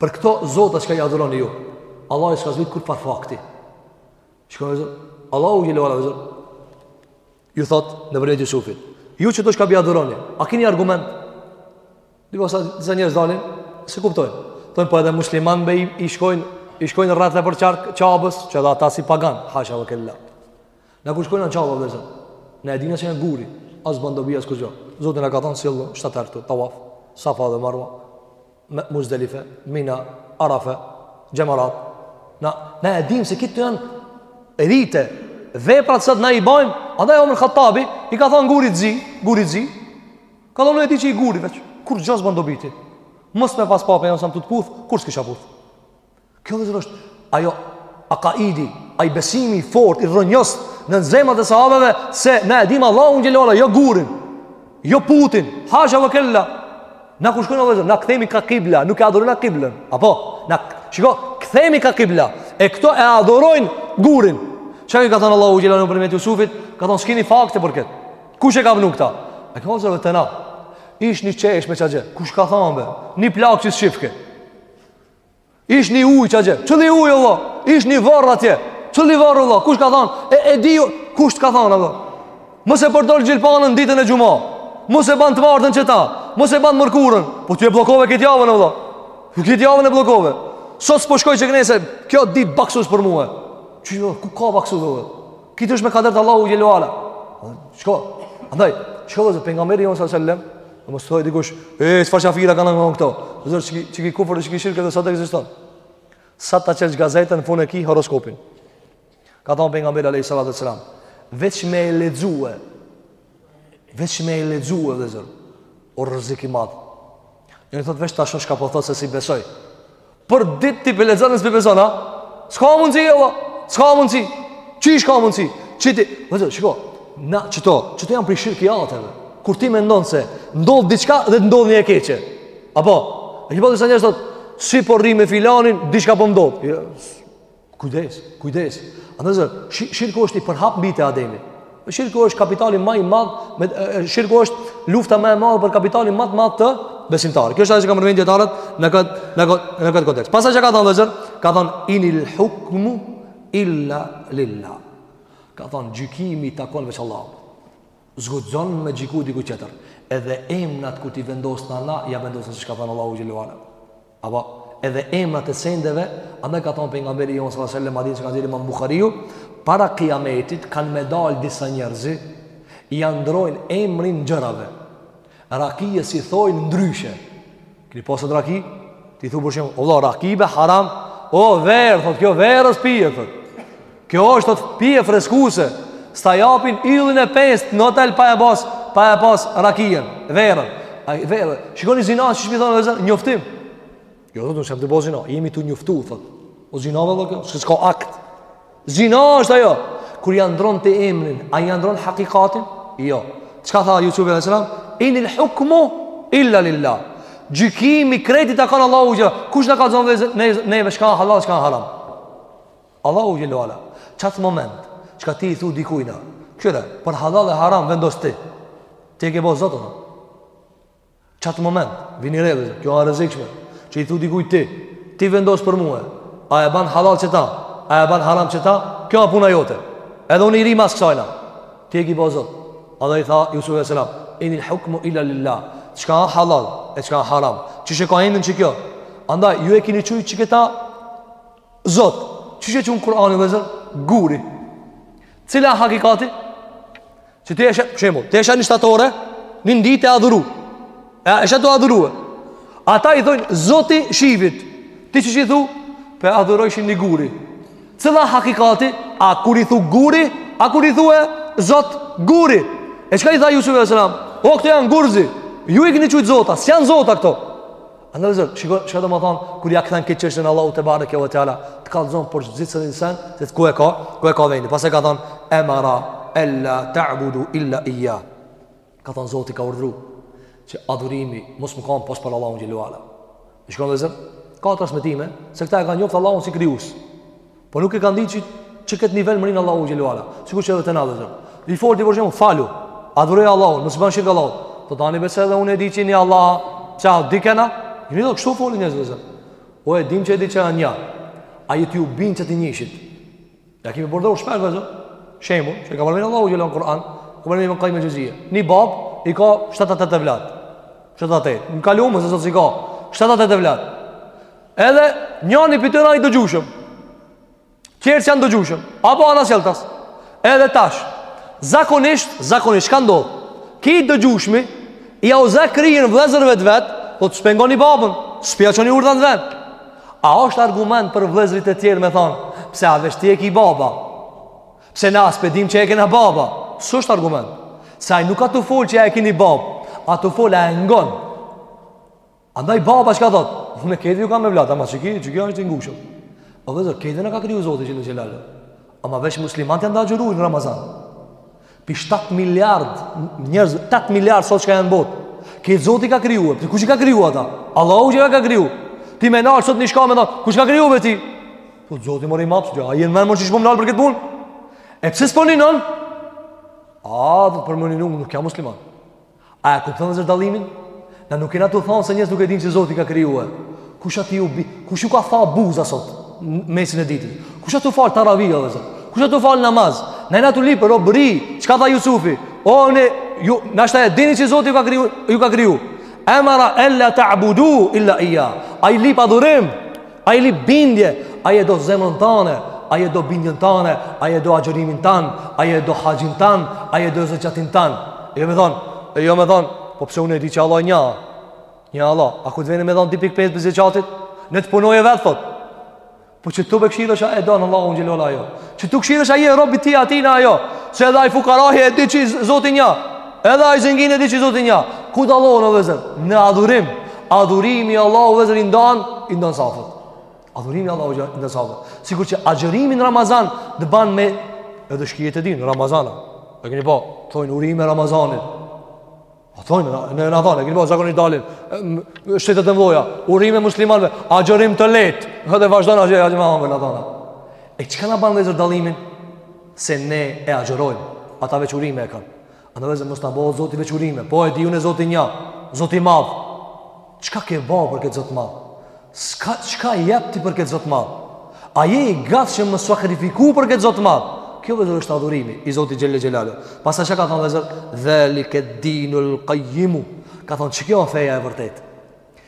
Për këto zota çka i adhuroni ju, Allahi s'ka zbrit kurrfarë fakti. Shiko, domethënë, Allahu xhelle ue ala domethënë, ju thot nëpërmjet Jusufit, ju qeto çka po i adhuroni, a kini argument? Shiko sa disa njerës dalin, s'e kuptojnë. Thojnë po edhe muslimanët be i, i shkojnë, i shkojnë rreth dhe përqark Qabes, që edhe ata si pagan, hasha ve kella. Na kur shkojmë në Qabe, domethënë, na e dina që janë gurë, as ban dobi, as kurgjo. Zoti na ka thonë, sillu shtatë herë aty, tawaf, safa dhe marwa, Muzdelife, Mina, Arafat, Xhemarat. Na na e dimë se këto janë rite, vepra që sot na i bajmë, andaj Omer Hatabi i ka thanë gurit zi, gurit zi. Ka thënë e di që je gur veç, kurgjo s'ban dobi ti. Mos me pas pa Pejgamberin tu t'puth, kurrë s't'kisha puth. Kjo domethënë është ajo akaidi, ai besimi i fort, i rrënjos në zemrat e sahabeve se na e dim Allahun xhelle ue ala, jo gurin, jo putin, hasha wa kella. Na kur shkojmë domethënë, na kthemi ka kibla, nuk e adhurojmë na kiblën. Apo, na shiko, kthemi ka kibla. E këto e adhurojnë gurin. Çka ka thënë Allahu xhelle ue ala nëpërmjet Jusufit? Ka thënë s'kini fakte për këtë. Kush e ka vënë këta? E kini vënë vetë, na. Ish një çeshme qaty. Kush ka thënë be? Një plak që shifke. Ish një ujë qatje Çfarë ujë Allah Ish një vorr atje Çfarë vorr Allah Kush ka thonë E, e di Kush të ka thonë Allah Mos e përdor gjilpanën ditën e xhuma Mos e ban të martën qeta Mos e ban t'mërkurën Po ti e bllokove krejt javën Allah Ti krejt javën e bllokove Sot s'po shkoj që kanëse Kjo ditë baksus për mue Që jo Ku ka baksus de Krejt është me kader t'Allahut xhelle ue ala Shiko Andaj Shiko domethënë Pejgamberi jonë sallem Dhe mos thotë dikush, e, çfarë qafira kanë qon këto. Domethënë, qy, qiky kufër dhe qiky shirk edhe sot ekziston. Sa ta çelsh gazetën, n'fun e ki horoskopin. Ka thonë pejgamberi alejhi salatu ve selam. Veç me e lexue, veç me e lexue, domethënë, o rrezik i madh. Njëni thotë, veç ta shoh çka po thotë se s'i besoj. Për ditë ti pe lexon e s'pi beson, a? S'ka mundësi, jo, s'ka mundësi. Qysh ka mundësi? Që ti, domethënë, shiko, na, qeto, qeto janë prej shirkijateve. Kur ti mendon se ndodh diçka dhe të ndodh një e keqe. Apo, e ki pa disa njerëz thotë, si po rri me filanin, diçka po ndodh. Jo, Kujdes, kujdes. Andaj shirku është i përhap n'bijtë e Ademit. Shirku është kapitali më i madh, me shirkun është lufta më e madhe për kapitalin më të madh të besimtarit. Kjo është ajo që kan përmend dijetarët në këtë në këtë në këtë kontekst. Pastaj çka ka thënë Allahu, ka thënë inil hukmu illa lillah. Ka thënë gjykimi i takon veç Allahut. S'guxon me gjyku dikush tjetër. Edhe emnat kur t'i vendosna na, ja vendosna siç ka thënë Allahu xhelle ue ala. Apo edhe emnat e sendeve, andaj ka thënë pejgamberi jon sallallahu alajhi wasallam hadithin që e ka nxjerr Imam Buhariu, para kiametit kanë me dal disa njerëz ia ndrrojnë emrin gjërave. Rakijës i thojnë ndryshe. Këni posët raki? Ti thu për shembull, o vlla, raki be, haram, o verë, thot, kjo verës pije, thot. Kjo është, thot, pije freskuse, s'ta japin yllin e pestë në hotel pa e pas, pa e pas rakijen, verën. A, verën, shikoni zinasë qysh i thonë, njoftim. Jo, thotë, unë s'jam tu bo zina, jemi tu njoftu, thotë. O zina edhe kjo, se s'ka akt. Zina është ajo. Kur ja ndrron ti emrin, a ja ndrron hakikatin? Jo. Çka tha Jusufi alejhi selam? Inil hukmu illa lillah. Gjykimi, krejt i takon Allahut xhel. Kush na kallzon vllezër, neve, çka o halal, çka o haram? Allahu xhelle ue ala. Qatë moment, çka ti i thu dikujna, kqyre, për halal e haram vendos ti. Ti e ke bo zotë, Qatë moment, vini re vllezër, kjo a e rrezikshme, që i thu dikuj ti, ti vendos për mue, a e ban halal qeta, a e ban haram qeta, kjo a puna jote, edhe unë i rri mas kësajna, ti e ki bo zot, andaj tha Jusuf alejhi selam, inil hukmu illa lillah, çka halal, e çka haram, qysh e ka vendin qekjo, andaj, ju e kini qujt qëkëta, zot, qysh e qun Kur'ani vllezër, guri, cili a hakikati, Që ti e sheh, për shembull, ti e sheh një shtatore, një hindi tu e adhuru. E sheh tu adhuru. Ata i thonë Zoti Shivit. Ti qysh i thu? Pe adhurojshin një guri. Cili a hakikati? A kur i thu guri? A kur i thue Zot guri? E çka i tha Jusufi alejhi selam? O këto janë gurzi. Ju i keni quajt Zota, s'janë Zota këto. Andaj vllezër, shiko, çka do të thon kur ja kthen këtë çështje Allahut tebareke ve teala, të kallzon për secilin sen, se ku e ka, ku e ka vendin. Pastaj ka thon emera ella ta'budu illa iyya. Ka thon Zoti ka urdhëru që adhurimi mos me kanë pos për Allahun xhelle ue ala. Shikoni vllezër, ka transmetime se këta e kanë njoftë Allahun si krijues. Po nuk e kanë ditë që që këtë nivel mrrin Allahu xhelle ue ala. Sikur që edhe te na vllezër. I thu ti për shembull falu. Adhuroj Allahun, mos bën shirk Allahut. Po tani besoj edhe unë e di që një Allah, ça di kena? Ju nuk kështu folin njerëz vllezër. O e dim që e di që janë një. A ju t'ju binë që t'i njëshit? Ja kemi bërdo u shpek vllezër. Shembull, që ka përmend Allahu xhel në Kur'an, ka përmend Ibn Kajim Xhevzije. Një bab, i ka 7-8 evlad. 7-8. Në kalumë, se sot s'i ka. 7-8 evlad. Edhe njani prej tyne a i dëgjushëm Tjerët s'janë dëgjushëm Apo anasjelltas Edhe tash Zakonisht, zakonisht, çka ndodh Ky i dëgjushmi jau zë kryen vllezërve të vetë Po thotë s'pe ngoni babën S'pja çoni urdhnin n'ven A është argument për vllezërit e tjerë me thonë Pse a veç ti e ki baba Pse na a s'pe dim që e kena baba S'është argument Se ai nuk a tu folë që e kini babë A tu folë a e ngon Andaj baba çka thot? Unë këtë e kam me vlla, ama çiki, çiki është i ngushtë. O vllezër, këtë na ka kriju Zoti xhel-le xhelaluhu. Ama veç muslimanët janë ta agjëru në Ramazan. Pi 7 miliard njerëz, 8 miliard sot çka janë n'botë. Këtë Zoti ka kriju, ti kush i ka kriju ata? Allahu i ka kriju. Ti më nal sot në shkollë më thon, kush t'ka kriju ty? Po Zoti mori mat, ti ai më ç'po m'nal për këtë punë. E pse s'po ninon? A, për mu nuk jam musliman. A e kuptoni vllezër dallimin? Na nuk jena tu thonë se njerëzit nuk e dinë që Zoti i ka kriju e. Kush a tu ju bind, kush ju ka tha buza sot, mesin e ditës. Kush a tu fal taravia vllezër. Kush a tu fal namaz. Na jena tu lyp robëri, çka tha Jusufi? O, ne, ju, nashta e dini që Zoti ju ka kriju, ju ka kriju. Emera el-la ta'budu il-la ijjah. Ai lyp adhurim, Ai lyp bindje, ai e do zemrën tane, ai e do bindjen tane, ai e do agjërimin tan, ai e do haxhin tan, ai e do zeqatin tan. E jo me thonë, e jo me thonë, po pse unë e di që Allah nja, nja Allah, a kur të vjen me t'thonë 2.5 për zeqatit? Unë e punoj vetë, thotë. Po qetu pikërisht e don Allahu xhel-le xhelaluhu. Qetu ka me shi a je robi i atina a jo. Se edhe ai fukarai e di që Zoti nja. Edhe ai zengini e di që Zoti nja. Ku dallon o vllezër? Në adhurim. Adhurimi i Allahut vllezër i ndan, i ndan safet. Adhurimi i Allahut i ndan safet. Sikur qe agjërimi në Ramazan të ban me edhe shkijet e dinë Ramazan a. E keni pa, thojnë urime Ramazani. A thojnë, domethonë, e keni pa, zakonisht dalin, shtetet e mdhaja, urime muslimanve, agjërim të lehtë, edhe vazhdon në agjërim, agjërim amo, domethonë. E çka na ban vllezër dallimin? Se ne e agjërojmë, ata veç urime e kanë. Andaj vllezër mos ta bojmë Zotin veç urime. Po e di unë Zoti një, Zoti i madh. Çka ke ba për këtë Zot të madh? Çka çka jep ti për këtë Zot të madh? A je i gatshëm me sakrifiku për këtë Zot të madh? Kjo vllezër është adhurimi i Zotit Xhelle Xhelalu. Pastaj çka ka thënë vllezër, "Dhalike dinul qayyim." Ka thënë, "Qe kjo feja e vërtetë?"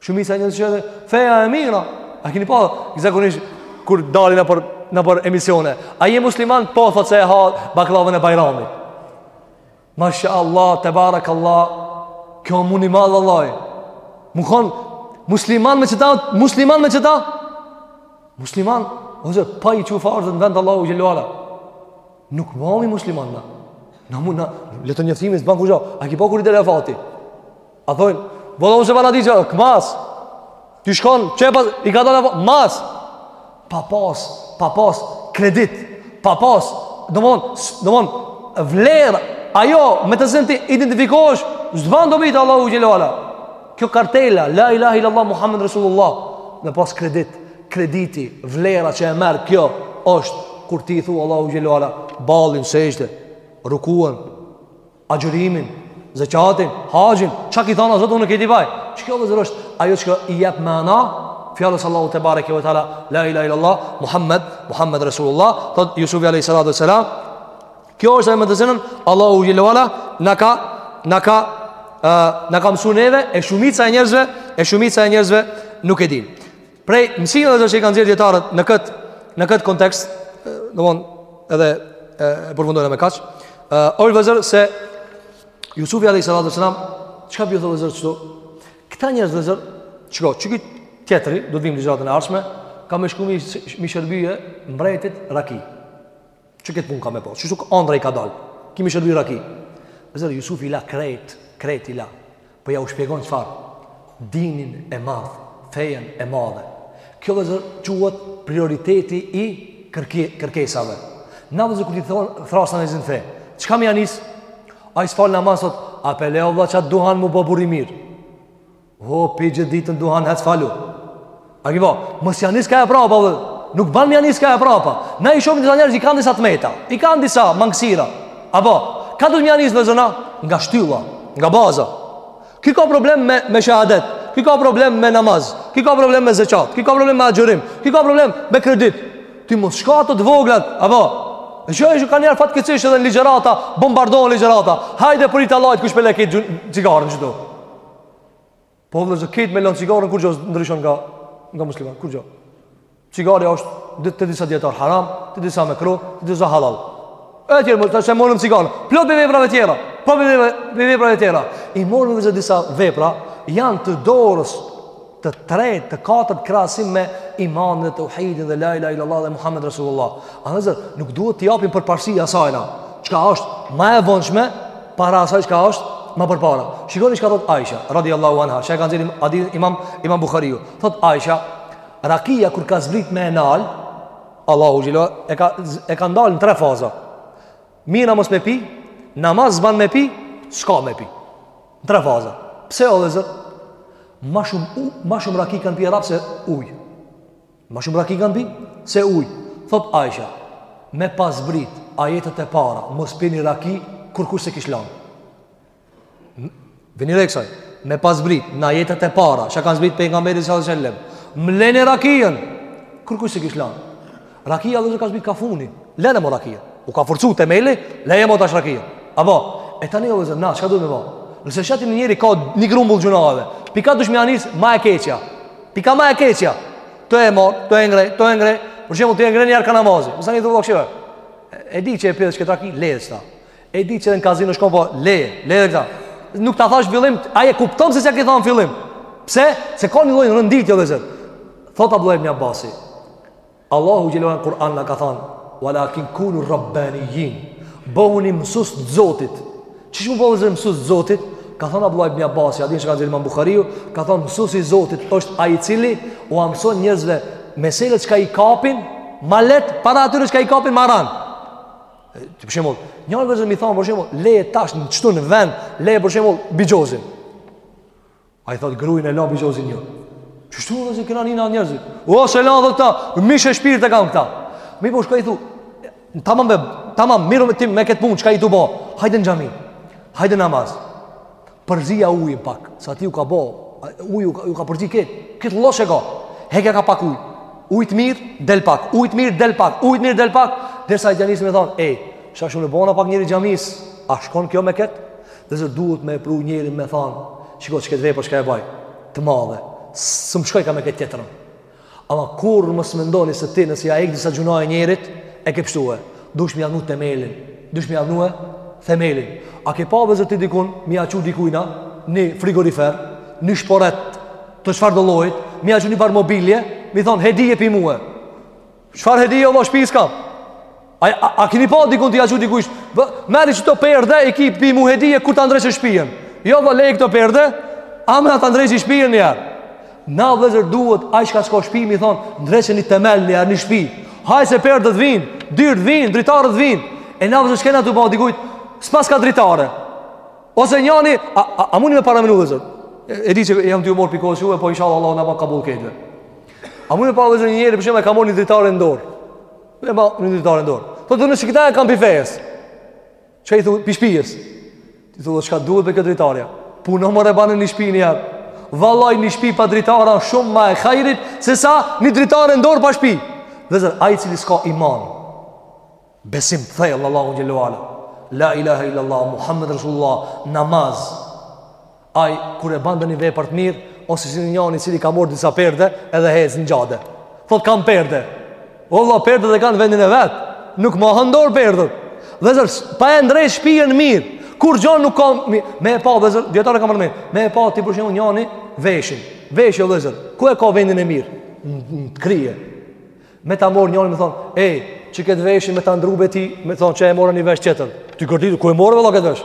Shumica njerëzve që e dinë feja e mira, a keni pa zakonisht kur dalin apo nëpër emisione. A je musliman po thot se e ha baklavën e Bajramit. Masha Allah, tebarekallah. Ky mund i madh vallahi. M'u kon musliman me qeta, musliman me qeta. Musliman, o se pa i çu farzet në vend Allahu xhelaluhu Nuk vami musliman na. Na mund na letërnjoftimi të banku jo. A ki pa kur i dele fati? A thojnë, vëlla unë se po di çka, mas ti shkon, që e pas, i ka dojnë, mas, pa pas, pa pas, kredit, pa pas, domethon, domethon s'vlen ajo, me të cilën ti identifikohesh, s'ban dobi te Allahu xhel-le xhelaluhu, kjo kartela, la ilahe il-lallah, Muhammedun Resulullah, me pas kredit, krediti, vlera që e merr kjo, është, kur ti i thu Allahut xhel-le xhelaluhu ballin, sexhde, rukunë, agjërimin, zekatin, haxhin, çka ki thanë Zot unë këtë e baj. Kjo vllezër osht ajo që i jep mana fjalës Allahu tebareke ve teala, la ilaha illa allah, Muhammed, Muhammed rasulullah, thot Yusufi alayhi salatu wasalam. Kjo është ajo me të cilën Allahu xhele ve ala na ka na ka na ka mësuar neve e shumica e njerëzve, e shumica e njerëzve nuk e dinë. Prej mësimeve vllezër që i kanë nxjerrë dijetarët në kët në kët kontekst, domthon edhe e përfundojmë me kaq. O vllezër se Yusufi alayhi salatu wasalam çka bëu thotë vllezër qtu? Këta njerëz vllezër, çka qiky tjetri do të vimë në ligjëratën e ardhshme, ka me shku m'i shërby mbretit raki. Që këtë punë ka me bo, qështu andrra i ka dalë, ki m'i shërby raki. Vllezër, Jusufi i la krejt, krejt i la, po jau shpjegon çfarë, dinin e madh, fejen e madhe. Kjo vllezër quhet prioriteti i kërke, kërkesave. Na vllezër kur t'i thrrasim njerëzinë n'fe, çka me ja nis? Ai s'fal namaz, thot, a pe le o vlla qat duhan m'u bo burrë i mirë. O, pi gjithë ditën duhan hec falu. A ki po, mos ja nis ka e prapa, dhe, nuk ban me ja nis ka e prapa. Na i shohim disa njerëz i kanë disa të meta, i kanë disa mangësira. Apo, ka duhet me ja nisë vllezër na? Nga shtylla, nga baza. Ky ka problem me, me shahadet, ky ka problem me namaz, ky ka problem me zeqat, ky ka problem me agjërim, ky ka problem me kredit. Ti mos shko te të voglat, apo, Në që e që ka njerë fatkeqsisht edhe në ligjërata, bombardo në ligjërata, hajde për i talajt kush pe le kët cigaren që do. Po vllezër këtë me lënë cigaren kurgjo s'ndryshon nga nga musliman kurgjo. Cigarja është te disa dijetarë haram, te disa mekruh, te disa halal. Etj, tash e morëm cigaren. Plot me vepra të tjera. Po me vepra të tjera. I morëm vllezër disa vepra janë të dorës të tretë, të katërt krahasim me imanin dhe tauhidin dhe la ilaha illallah dhe Muhammed rasulullah. A vllezër nuk duhet të japim përparësi asajna, çka është ma e vonshme para asaj çka është ma përpara. Shikoni çka thot Aisha radhiyallahu anha, që e ka nxjerrë hadithin Imam Imam Buhariu. Thot Aisha, rakia kur ka zbrit me e nal, Allahu xhele e ka e ka ndal në tre faza. Mirë mos me pi, namaz s'ban me pi, s'ka me pi. Në tre faza. Pse o vllezër? Ma shumë, u, ma shumë raki kanë pi arabët se uj. Ma shumë raki kanë pi se uj. Thot Aisha, me pas zbrit ajetet e para, mos pini raki, kurkush s'e kish lanë. Vini re kësaj Me pas zbrit Në ajetet e para Që kanë zbrit Pejgamberit alejhi selam Leni rakijën Kërkush s'e kish lanë Rakija vllezër ka zbrit ka funi Lene ma rakijën U ka forcu temeli Leje ma tash rakijën Apo E tani vllezër Na çka duhet me ba Nëse sheh ti një njeri ka një grumbull gjynaheve Pi ka duhet me ja nis Ma e keqja Pi ka ma e keqja Të e mor Të e ngrej Të e ngrej Për shembull të e ngrej njerë ka namazi Nësa një të voksheve E di që e pi edhe qëkëtë raki Lejës ta E di që në kazino shkon po leje, leje këta. Nuk ta thash fillim, ai e kupton se çka ke thënë fillim. Pse? Se ka një lloj renditje vllezër. Thot Abdullah ibn Abbas. Allahu xhelle n'Kur'an na ka thënë, "Walakin kunu rabbaniyin." Bëhuni mësues të Zotit. Qysh me u bo mësues të Zotit? Ka thënë Abdullah ibn Abbas, ja dinë se ka dhënë Imam Buhariu, ka thënë mësuesi i Zotit është ai i cili u mëson njerëzve meselet që i kapin ma lehtë, para atyre që i kapin ma rand. Për shembull, njërit vllezër me i thon për shembull, le tash n'qitu në vend, le për shembull bixhozin. Ai thot gruin e la, bixhozin jo. Qështu vllezër i kena na njerëzit. Ose la thot këta, mish e shpirt e kam këta Mirëpo çka i thu Tamam, be, tamam, mirru ti me këtë punë Çka i thu bo, hajde në xhami Hajde namaz Përzija ujin pak, se atij u ka bo, uji u ka, u ka përzi kit, kit lloç e ka. Hekja ka pak uj. Uj të mirë, del pak. Uj të mirë, del pak. Uj të mirë, del pak. Derisa t'ja nisë me thon, "Ej, tash unë u bona pak njeri i xhamisë. A shkon kjo me kët?" Vllezër duhet me pru njerin me thon, "Shiko qët vepër çka e baj." Të madhe. S'm shkojka me kët tjetrën. Ama kurrë mos mendoni se ti nëse ja hek disa gjynahe njerit, e ke pshtue. Duhesh me ja vnu temelin. Duhesh me ja vnue themelin. A ke pa vllezër ti dikun, me ja çu dikujna, një frigorifer, një shporet, të çfarëdo llojit, me ja çu një par mobilje, me i thonë, hedije pi mue. Çfarë hedije o vlla shpi s'kam? A, a, a kini pa dikun tu ja çu dikujt Bë, Merri qëto perde i ki pi mu hedije kur ta ndreqsh shpijen Jo vlla leji këto perde Amra ta ndreqë shpijen një her Na vllezër duhet ai çka s'ka shpi me i thonë Ndreqe një temel një her një shpi Hajt se perdet vinë, dyrt vinë, dritaret vinë E na vllezër çka jena tu ba dikujt s'paska dritare Ose njani, a, a, a muni me paramendu vllezër E di që jam tu ju marrë pi kohës juve Po inshallah Allahu na ban kabul krejtve A muni me paramendu vllezër njëri Për shembull e ka marrë një dritare në dorë E ban një dritare në dorë. Thot unë qëta e kam pi fejes. Çka i thu, pi shpijes. Ti thu, e çka t'duhet be kjo dritarja. Puno more bane një shpi një herë. Vallaj një shpi pa dritare shumë ma e hajrit, se sa një dritare në dorë pa shpi. Vllezër, ai cili s'ka iman. Besim të thellë n'Allahun xhelle ve ala. La ilaha illallah, Muhammed Rasulullah, namaz. Ai kur e bën ndonjë vepër të mirë osht si njëri i cili ka marrë disa perde edhe hec në xhade. Thot kam perde. O vëlla perdet e kanë vendin e vet. Nuk mahen n'dorë perdet. Vllezër, pa e ndreq shpijën mirë. Kurgjo nuk ka me e pa vllezër, djetarë ka mërë Me e pa ti për shembull njani veshin. Veshi o vllezër, ku e ka vendin e mirë? Në krye. Me ta marrë njani me thonë, ej, qët veshin me ta ndrru be ti, me thonë qe e mora një vesh tjetër. Ti gërditu, ku e more vëlla këtë vesh?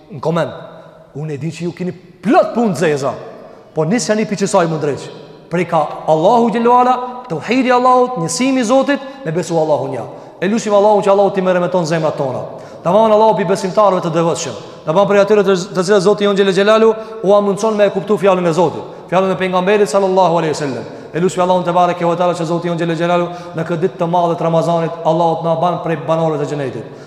Në koment, unë e di që ju kini plot punë të zeza, po nisjani pi qësaj me ndreq. Prej ka Allahu xhele ve ala, teuhidi i Allahut, njësimi i Zotit, me besu Allahu nja. E lusim Allahu që Allahu t'i meremeton zemrat tona. Të na ban Allahu pi besimtarëve të devotshëm. Të na ban prej atyre të, të cilët Zoti jonë xhele xhelaluhu, ua munëson me e kuptu fjalën e Zotit. Fjalën e pejgamberit sallallahu aleyhi sallam. E lusim Allahun tebareke ue teala që Zoti jonë xhele xhelaluhu, në këtë ditë të madhe të Ramazanit, Allahu të na ban prej banorëve të xhenetit.